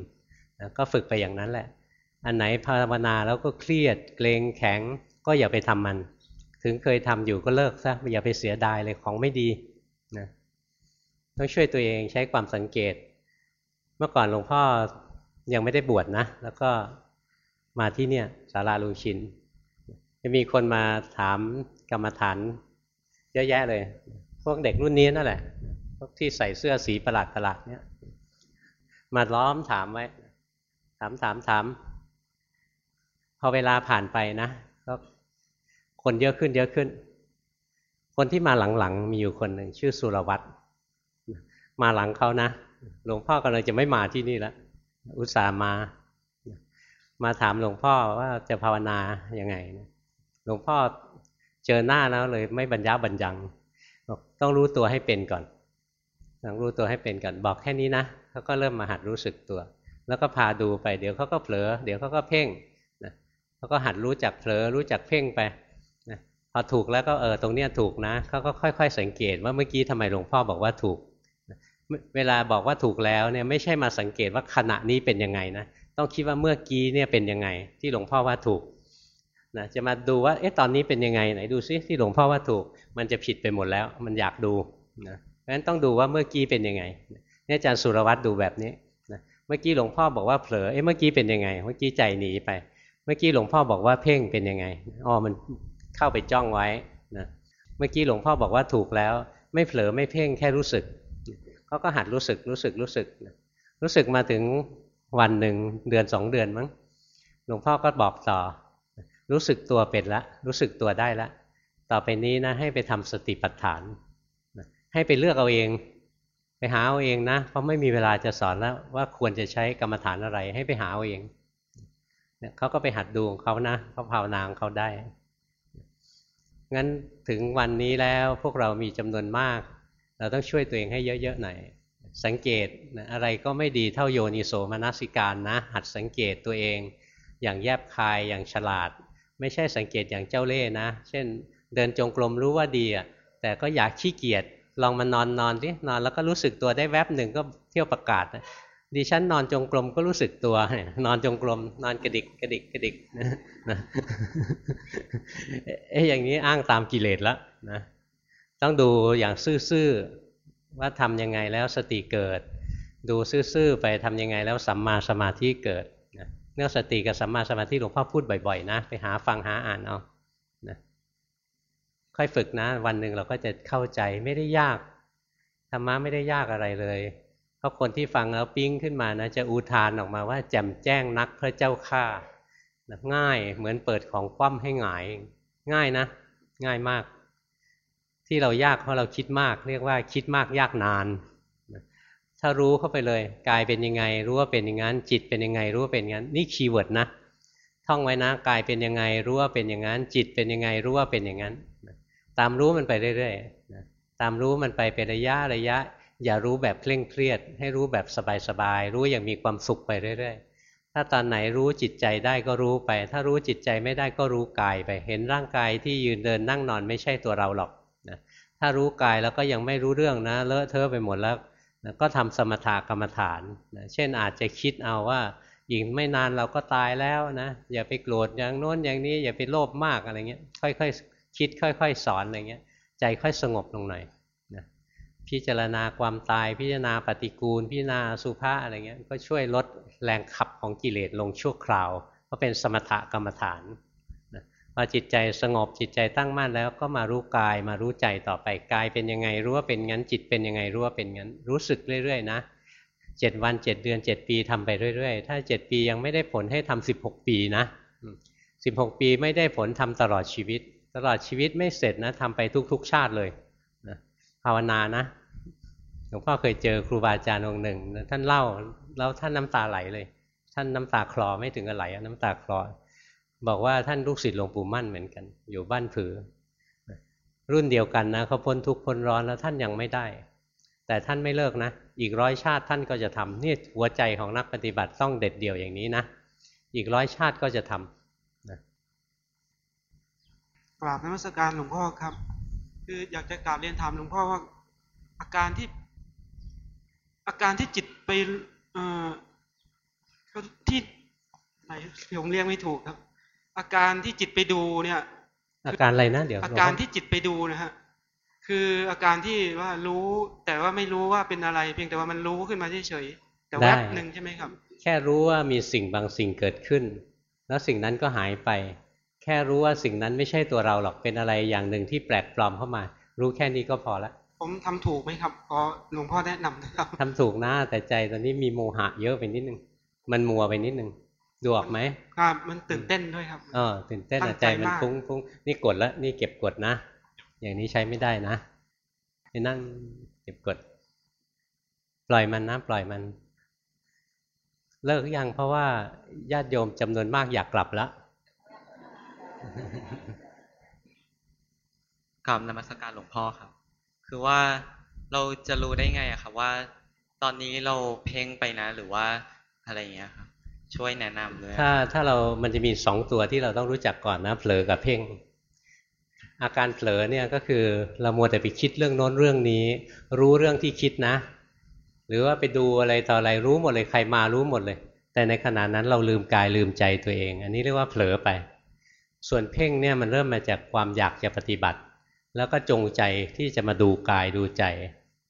ก็ฝึกไปอย่างนั้นแหละ อันไหนภาวนาแล้วก็เครียดเกรงแข็งก็อย่าไปทำมัน ถึงเคยทำอยู่ก็เลิกซะอย่าไปเสียดายเลยของไม่ดีนะต้องช่วยตัวเองใช้ความสังเกต เมื่อก่อนหลวงพ่อยังไม่ได้บวชนะ แล้วก็มาที่เนี่ยสาราลุงชิน จะมีคนมาถามกรรมฐานเยอะแยะเลย พวกเด็กรุ่นนี้นั่นแหละ พวกที่ใส่เสื้อสีประหลาดประหลาดเนี่ย มาล้อมถามไว้ ถามถามถาม พอเวลาผ่านไปนะก็คนเยอะขึ้นเยอะขึ้น คนที่มาหลังๆมีอยู่คนหนึ่งชื่อสุรวัตรมาหลังเขานะหลวงพ่อกำลังจะไม่มาที่นี่แล้วอุตส่าห์มา มาถามหลวงพ่อว่าจะภาวนาย่างไงหลวงพ่อเจอหน้าแล้วเลยไม่บรรยาบรรยังต้องรู้ตัวให้เป็นก่อนต้องรู้ตัวให้เป็นก่อนบอกแค่นี้นะเขาก็เริ่มมาหัดรู้สึกตัว แล้วก็พาดูไปเดี๋ยวเขาก็เผลอ เดี๋ยวเขาก็เพ่ง เขาก็หัดรู้จักเผลอรู้จักเพ่งไปนะพอถูกแล้วก็เออตรงเนี้ยถูกนะเขาก็ค่อย ๆ สังเกตว่าเมื่อกี้ทำไมหลวงพ่อบอกว่าถูก เวลาบอกว่าถูกแล้วเนี่ยไม่ใช่มาสังเกตว่าขณะนี้เป็นยังไงนะต้องคิดว่าเมื่อกี้เนี่ยเป็นยังไง ที่หลวงพ่อว่าถูกนะจะมาดูว่าเอ๊ะตอนนี้เป็นยังไงไหนดูซิที่หลวงพ่อว่าถูก มันจะผิดไปหมดแล้ว มันอยากดูนะเพราะฉะนั้นต้องดูว่าเมื่อกี้เป็นยังไงนี่อาจารย์สุรวัตรดูแบบนี้นะเมื่อกี้หลวงพ่อบอกว่าเผลอเอ๊ะเมื่อกี้เป็นยังไง เมื่อกี้ใจหนีไป มื่อกี้หลวงพ่อบอกว่าเพ่งเป็นยังไงอ๋อมันเข้าไปจ้องไว้นะเมื่อกี้หลวงพ่อบอกว่าถูกแล้ว ไม่เผลอไม่เพ่งแค่รู้สึกเขาก็หัดรู้สึกรู้สึกรู้สึก รู้สึกมาถึงวันหนึ่งเดือนสองเดือนมั้งหลวงพ่อก็บอกต่อ รู้สึกตัวเป็นละ รู้สึกตัวได้ละ ต่อไปนี้นะให้ไปทำสติปัฏฐาน ให้ไปเลือกเอาเอง ไปหาเอาเองนะ เพราะไม่มีเวลาจะสอนแล้วว่าควรจะใช้กรรมฐานอะไรให้ไปหาเอาเอง เขาก็ไปหัดดูของเขานะเขาภาวนาของเขาได้ งั้นถึงวันนี้แล้วพวกเรามีจำนวนมาก เราต้องช่วยตัวเองให้เยอะๆหน่อยสังเกตอะไรก็ไม่ดีเท่าโยนิโสมนสิการนะ หัดสังเกตตัวเอง อย่างแยบคายอย่างฉลาด ไม่ใช่สังเกตอย่างเจ้าเล่ห์นะ เช่น เดินจงกรมรู้ว่าดีอะแต่ก็อยากขี้เกียจลองมานอนนอนดินอนแล้วก็รู้สึกตัวได้แวบหนึ่งก็เที่ยวประกาศนะ ดิฉันนอนจงกรมก็รู้สึกตัวนอนจงกรมนอนกระดิกกระดิกกระดิกนะเอ๊ะอย่างนี้อ้างตามกิเลสแล้วนะต้องดูอย่างซื่อๆว่าทำยังไงแล้วสติเกิด ดูซื่อๆไปทำยังไงแล้วสัมมาสมาธิเกิดเรื่องสติกับสัมมาสมาธิหลวงพ่อพูดบ่อยๆนะ ไปหาฟังหาอ่านเอานะค่อยฝึกนะ วันหนึ่งเราก็จะเข้าใจไม่ได้ยากธรรมะไม่ได้ยากอะไรเลย เพราะคนที่ฟังแล้วปิ้งขึ้นมานะจะอุทานออกมาว่าแจ่มแจ้งนักพระเจ้าข้าง่ายเหมือนเปิดของคว่ำให้หงาย ง่ายนะ ง่ายมาก ที่เรายากเพราะเราคิดมาก เรียกว่าคิดมากยากนาน ถ้ารู้เข้าไปเลยกายเป็นยังไง รู้ว่าเป็นอย่างนั้น จิตเป็นยังไง รู้ว่าเป็นอย่างนั้น นี่คีย์เวิร์ดนะท่องไว้นะกายเป็นยังไง รู้ว่าเป็นอย่างนั้น จิตเป็นยังไง รู้ว่าเป็นอย่างนั้น ตามรู้มันไปเรื่อยๆตามรู้มันไปเป็นระยะระยะ อย่ารู้แบบเคร่งเครียด ให้รู้แบบสบายๆ รู้อย่างมีความสุขไปเรื่อยๆ ถ้าตอนไหนรู้จิตใจได้ก็รู้ไป ถ้ารู้จิตใจไม่ได้ก็รู้กายไป เห็นร่างกายที่ยืนเดินนั่งนอนไม่ใช่ตัวเราหรอกถ้ารู้กายแล้วก็ยังไม่รู้เรื่องนะ เลอะเทอะไปหมดแล้วนะก็ทำสมถกรรมฐานนะเช่นอาจจะคิดเอาว่าอีกไม่นานเราก็ตายแล้วนะ อย่าไปโกรธอย่างโน้นอย่างนี้อย่าไปโลภมากอะไรเงี้ย ค่อยๆคคิดค่อย ๆ สอนอะไรเงี้ย ใจค่อยสงบลงหน่อย พิจารณาความตาย พิจารณาปฏิกูล พิจารณาสุภาอะไรเงี้ยก็ช่วยลดแรงขับของกิเลสลงชั่วคราวก็เป็นสมถกรรมฐานพอจิตใจสงบจิตใจตั้งมั่นแล้วก็มารู้กายมารู้ใจต่อไปกายเป็นยังไงรู้ว่าเป็นงั้นจิตเป็นยังไงรู้ว่าเป็นงั้นรู้สึกเรื่อยๆนะเจ็ดวันเจ็ดเดือนเจ็ดปีทำไปเรื่อยๆ ถ้าเจ็ดปียังไม่ได้ผลให้ทำสิบหกปีนะสิบหกปีไม่ได้ผลทำตลอดชีวิต ตลอดชีวิตไม่เสร็จนะทำไปทุก ๆ ชาติเลยนะภาวนานะ หลวงพ่อเคยเจอครูบาอาจารย์องค์หนึ่ง ท่านเล่าแล้วท่านน้ำตาไหลเลย ท่านน้ำตาคลอไม่ถึงกับไหลน้ำตาคลอ บอกว่าท่านลูกศิษย์หลวงปู่มั่นเหมือนกัน อยู่บ้านผือ รุ่นเดียวกันนะเขาพ้นทุกข์พ้นร้อนแล้วท่านยังไม่ได้ แต่ท่านไม่เลิกนะ อีกร้อยชาติท่านก็จะทำนี่หัวใจของนักปฏิบัติต้องเด็ดเดี่ยวอย่างนี้นะอีกร้อยชาติก็จะทำนะกราบนมัสการหลวงพ่อครับ คืออยากจะกราบเรียนถามหลวงพ่อว่าอาการที่ อาการที่จิตไปเอ่อที่ไหนผมเรียกไม่ถูกครับ อาการที่จิตไปดูเนี่ย อาการอะไรนะเดี๋ยวอาการที่จิตไปดูนะฮะคืออาการที่ว่ารู้แต่ว่าไม่รู้ว่าเป็นอะไร เพียงแต่ว่ามันรู้ขึ้นมาเฉยๆแต่แวบหนึ่งใช่ไหมครับ แค่รู้ว่ามีสิ่งบางสิ่งเกิดขึ้น แล้วสิ่งนั้นก็หายไป แค่รู้ว่าสิ่งนั้นไม่ใช่ตัวเราหรอกเป็นอะไรอย่างหนึ่งที่แปลกปลอมเข้ามา รู้แค่นี้ก็พอละ ผมทำถูกไหมครับขอหลวงพ่อแนะนำนะครับทำถูกนะแต่ใจตอนนี้มีโมหะเยอะไปนิดนึง มันมัวไปนิดนึงดูออกไหมครับ มันตื่นเต้นด้วยครับอ๋อตื่นเต้นใจมันฟุ้งฟุ้งนี่กดแล้วนี่เก็บกดนะ อย่างนี้ใช้ไม่ได้นะไปนั่งเก็บกด ปล่อยมันนะ ปล่อยมัน เลิกยังเพราะว่าญาติโยมจำนวนมากอยากกลับแล้วกราบนมัสการหลวงพ่อครับ คือว่าเราจะรู้ได้ไงอะครับว่า ตอนนี้เราเพ่งไปนะ หรือว่าอะไรเงี้ยครับช่วยแนะนำด้วยถ้าถ้าเรามันจะมีสองตัวที่เราต้องรู้จักก่อนนะเผลอกับเพ่งอาการเผลอเนี่ยก็คือเรามัวแต่ไปคิดเรื่องโน้นเรื่องนี้ รู้เรื่องที่คิดนะ หรือว่าไปดูอะไรต่ออะไรรู้หมดเลยใครมารู้หมดเลย แต่ในขณะนั้นเราลืมกายลืมใจตัวเอง อันนี้เรียกว่าเผลอไป ส่วนเพ่งเนี่ยมันเริ่มมาจากความอยากจะปฏิบัติ แล้วก็จงใจที่จะมาดูกายดูใจ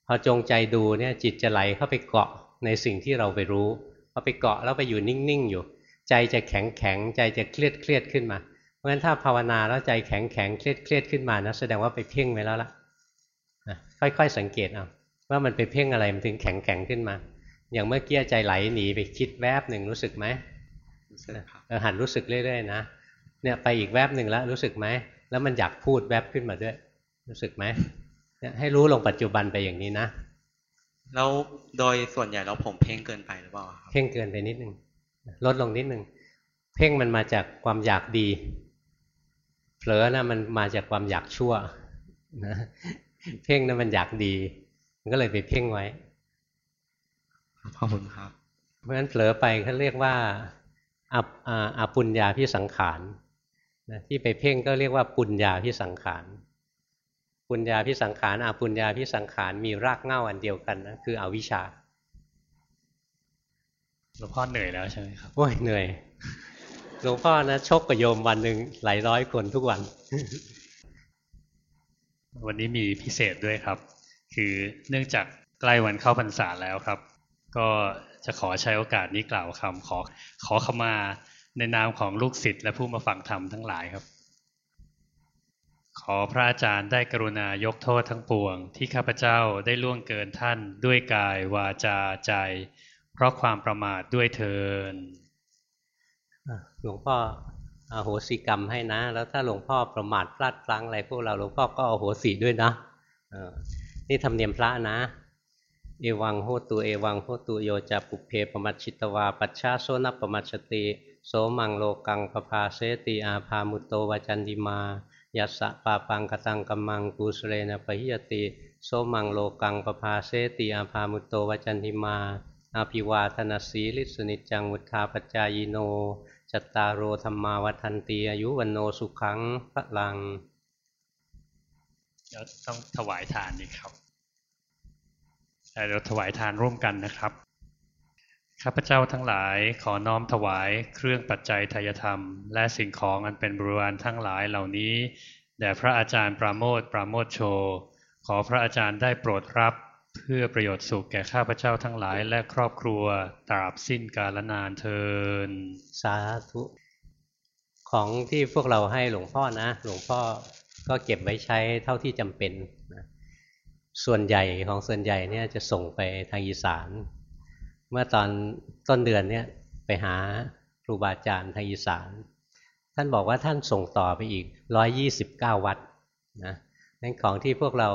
พอจงใจดูเนี่ยจิตจะไหลเข้าไปเกาะในสิ่งที่เราไปรู้พอไปเกาะแล้วไปอยู่นิ่งๆอยู่ ใจจะแข็งแข็งใจจะเครียดเครียดขึ้นมา เพราะฉะนั้นถ้าภาวนาแล้วใจแข็งแข็งเครียดเครียดขึ้นมานะแสดงว่าไปเพ่งไว้แล้วล่ะค่อยๆสังเกตเอาว่ามันไปเพ่งอะไรมันถึงแข็งแข็งขึ้นมา อย่างเมื่อกี้ใจไหลหนีไปคิดแวบหนึ่งรู้สึกไหมเออหันรู้สึกเรื่อยๆนะเนี่ยไปอีกแวบหนึ่งแล้วรู้สึกไหมแล้วมันอยากพูดแวบขึ้นมาด้วย รู้สึกไหมเนี่ยให้รู้ลงปัจจุบันไปอย่างนี้นะแล้วโดยส่วนใหญ่เราผมเพ่งเกินไปหรือเปล่าเพ่งเกินไปนิดนึงลดลงนิดนึงเพ่งมันมาจากความอยากดีเผลอนะมันมาจากความอยากชั่วนะเพ่งนะมันอยากดี มันก็เลยไปเพ่งไว้ขอบคุณครับ เพราะฉะนั้นเผลอไปเขาเรียกว่าอาอาปุญญาพิสังขารนะที่ไปเพ่งก็เรียกว่าปุญญาพิสังขาร ปุญญาพิสังขารอาปุญญาพิสังขารมีรากเหง้าอันเดียวกันนะคืออวิชชาหลวงพ่อเหนื่อยแล้วใช่ไหมครับโอ้ยเหนื่อยหลวงพ่อนะชกกับโยมวันหนึ่งหลายร้อยคนทุกวัน วันนี้มีพิเศษด้วยครับ คือเนื่องจากใกล้วันเข้าพรรษาแล้วครับ ก็จะขอใช้โอกาสนี้กล่าวคำขอขอขมาในนามของลูกศิษย์และผู้มาฟังธรรมทั้งหลายครับข อพระอาจารย์ได้กรุณายกโทษทั้งปวง ที่ข้าพเจ้าได้ล่วงเกินท่านด้วยกายวาจาใจ เพราะความประมาทด้วยเทินหลวงพ่ออาโหสิกรรมให้นะ แล้วถ้าหลวงพ่อประมาทพลาดพลั้งอะไรพวกเราหลวงพ่อก็อาโหสิด้วยนะนี่ทำเนียมพระนะ เอวังโหตุเอวังโหตุโยจะปุเพปมัชชิตวา ปัชชาโซนปมัชติ โสมังโลกังปภาเสติอาภามุตโตวจันติมา ยัสสะปาปังกตังกัมมังกุสเรนปะหิยติโสมังโลกังปภาเสติอาภามุตโตวจันติมาอาภิวาธนาสีลิสนิจังวุธาปจายโนจตารโรธรรมาวัฒนตีอายุวันโนสุขังพระลังเดี๋ยวต้องถวายทานนี่ครับเดี๋ยวถวายทานร่วมกันนะครับ ข้าพเจ้าทั้งหลายขอน้อมถวายเครื่องปัจจัยทายธรรม และสิ่งของอันเป็นบริวารทั้งหลายเหล่านี้แด่พระอาจารย์ปราโมทปราโมทโช ขอพระอาจารย์ได้โปรดรับ เพื่อประโยชน์สุขแก่ข้าพเจ้าทั้งหลายและครอบครัวตราบสิ้นกาลนานเทินสาธุของที่พวกเราให้หลวงพ่อนะ หลวงพ่อก็เก็บไว้ใช้เท่าที่จำเป็นนะส่วนใหญ่ของส่วนใหญ่เนี่ยจะส่งไปทางอีสาน เมื่อตอนต้นเดือนเนี่ยไปหาครูบาอาจารย์ทางอีสาน ท่านบอกว่าท่านส่งต่อไปอีกร้อยยี่สิบเก้าวัดนะนั่นของที่พวกเรา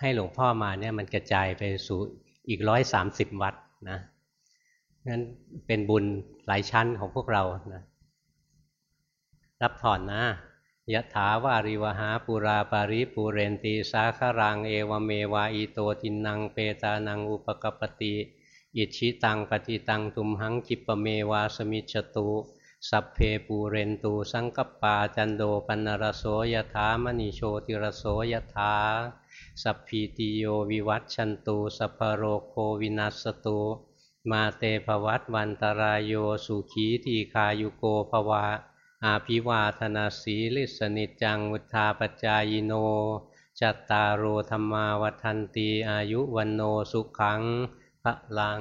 ให้หลวงพ่อมาเนี่ยมันกระจายไปสู่อีกร้อยสามสิบวัดนะนั้นเป็นบุญหลายชั้นของพวกเรานะรับถอนนะยะถาวาริวหาปุราปาริปูเรนตีสาคารังเอวเมวาอีโตตินังเปตานังอุปกปติ อิจฉิตังปัตถิตังตุมหัง ขิปปะเมวะ สะมิชฌะตุสัพเพปูเรนตุ สังกัปปาจันโท ปัณณะระโส ยะถา มะณิ โชติระโส ยะถาสัพพีติโยวิวัชชันตุ สัพพะโรโควินัสสะตุ มาเต ภะวัตวันตะราโยสุขีทีฆายุโก ภะวะ อะภิวาทะนะสีลิสสะ นิจจังวุฑฒาปะจายิโน จัตตาโรธรรมาวันตีอายุวันโนสุขัง พลัง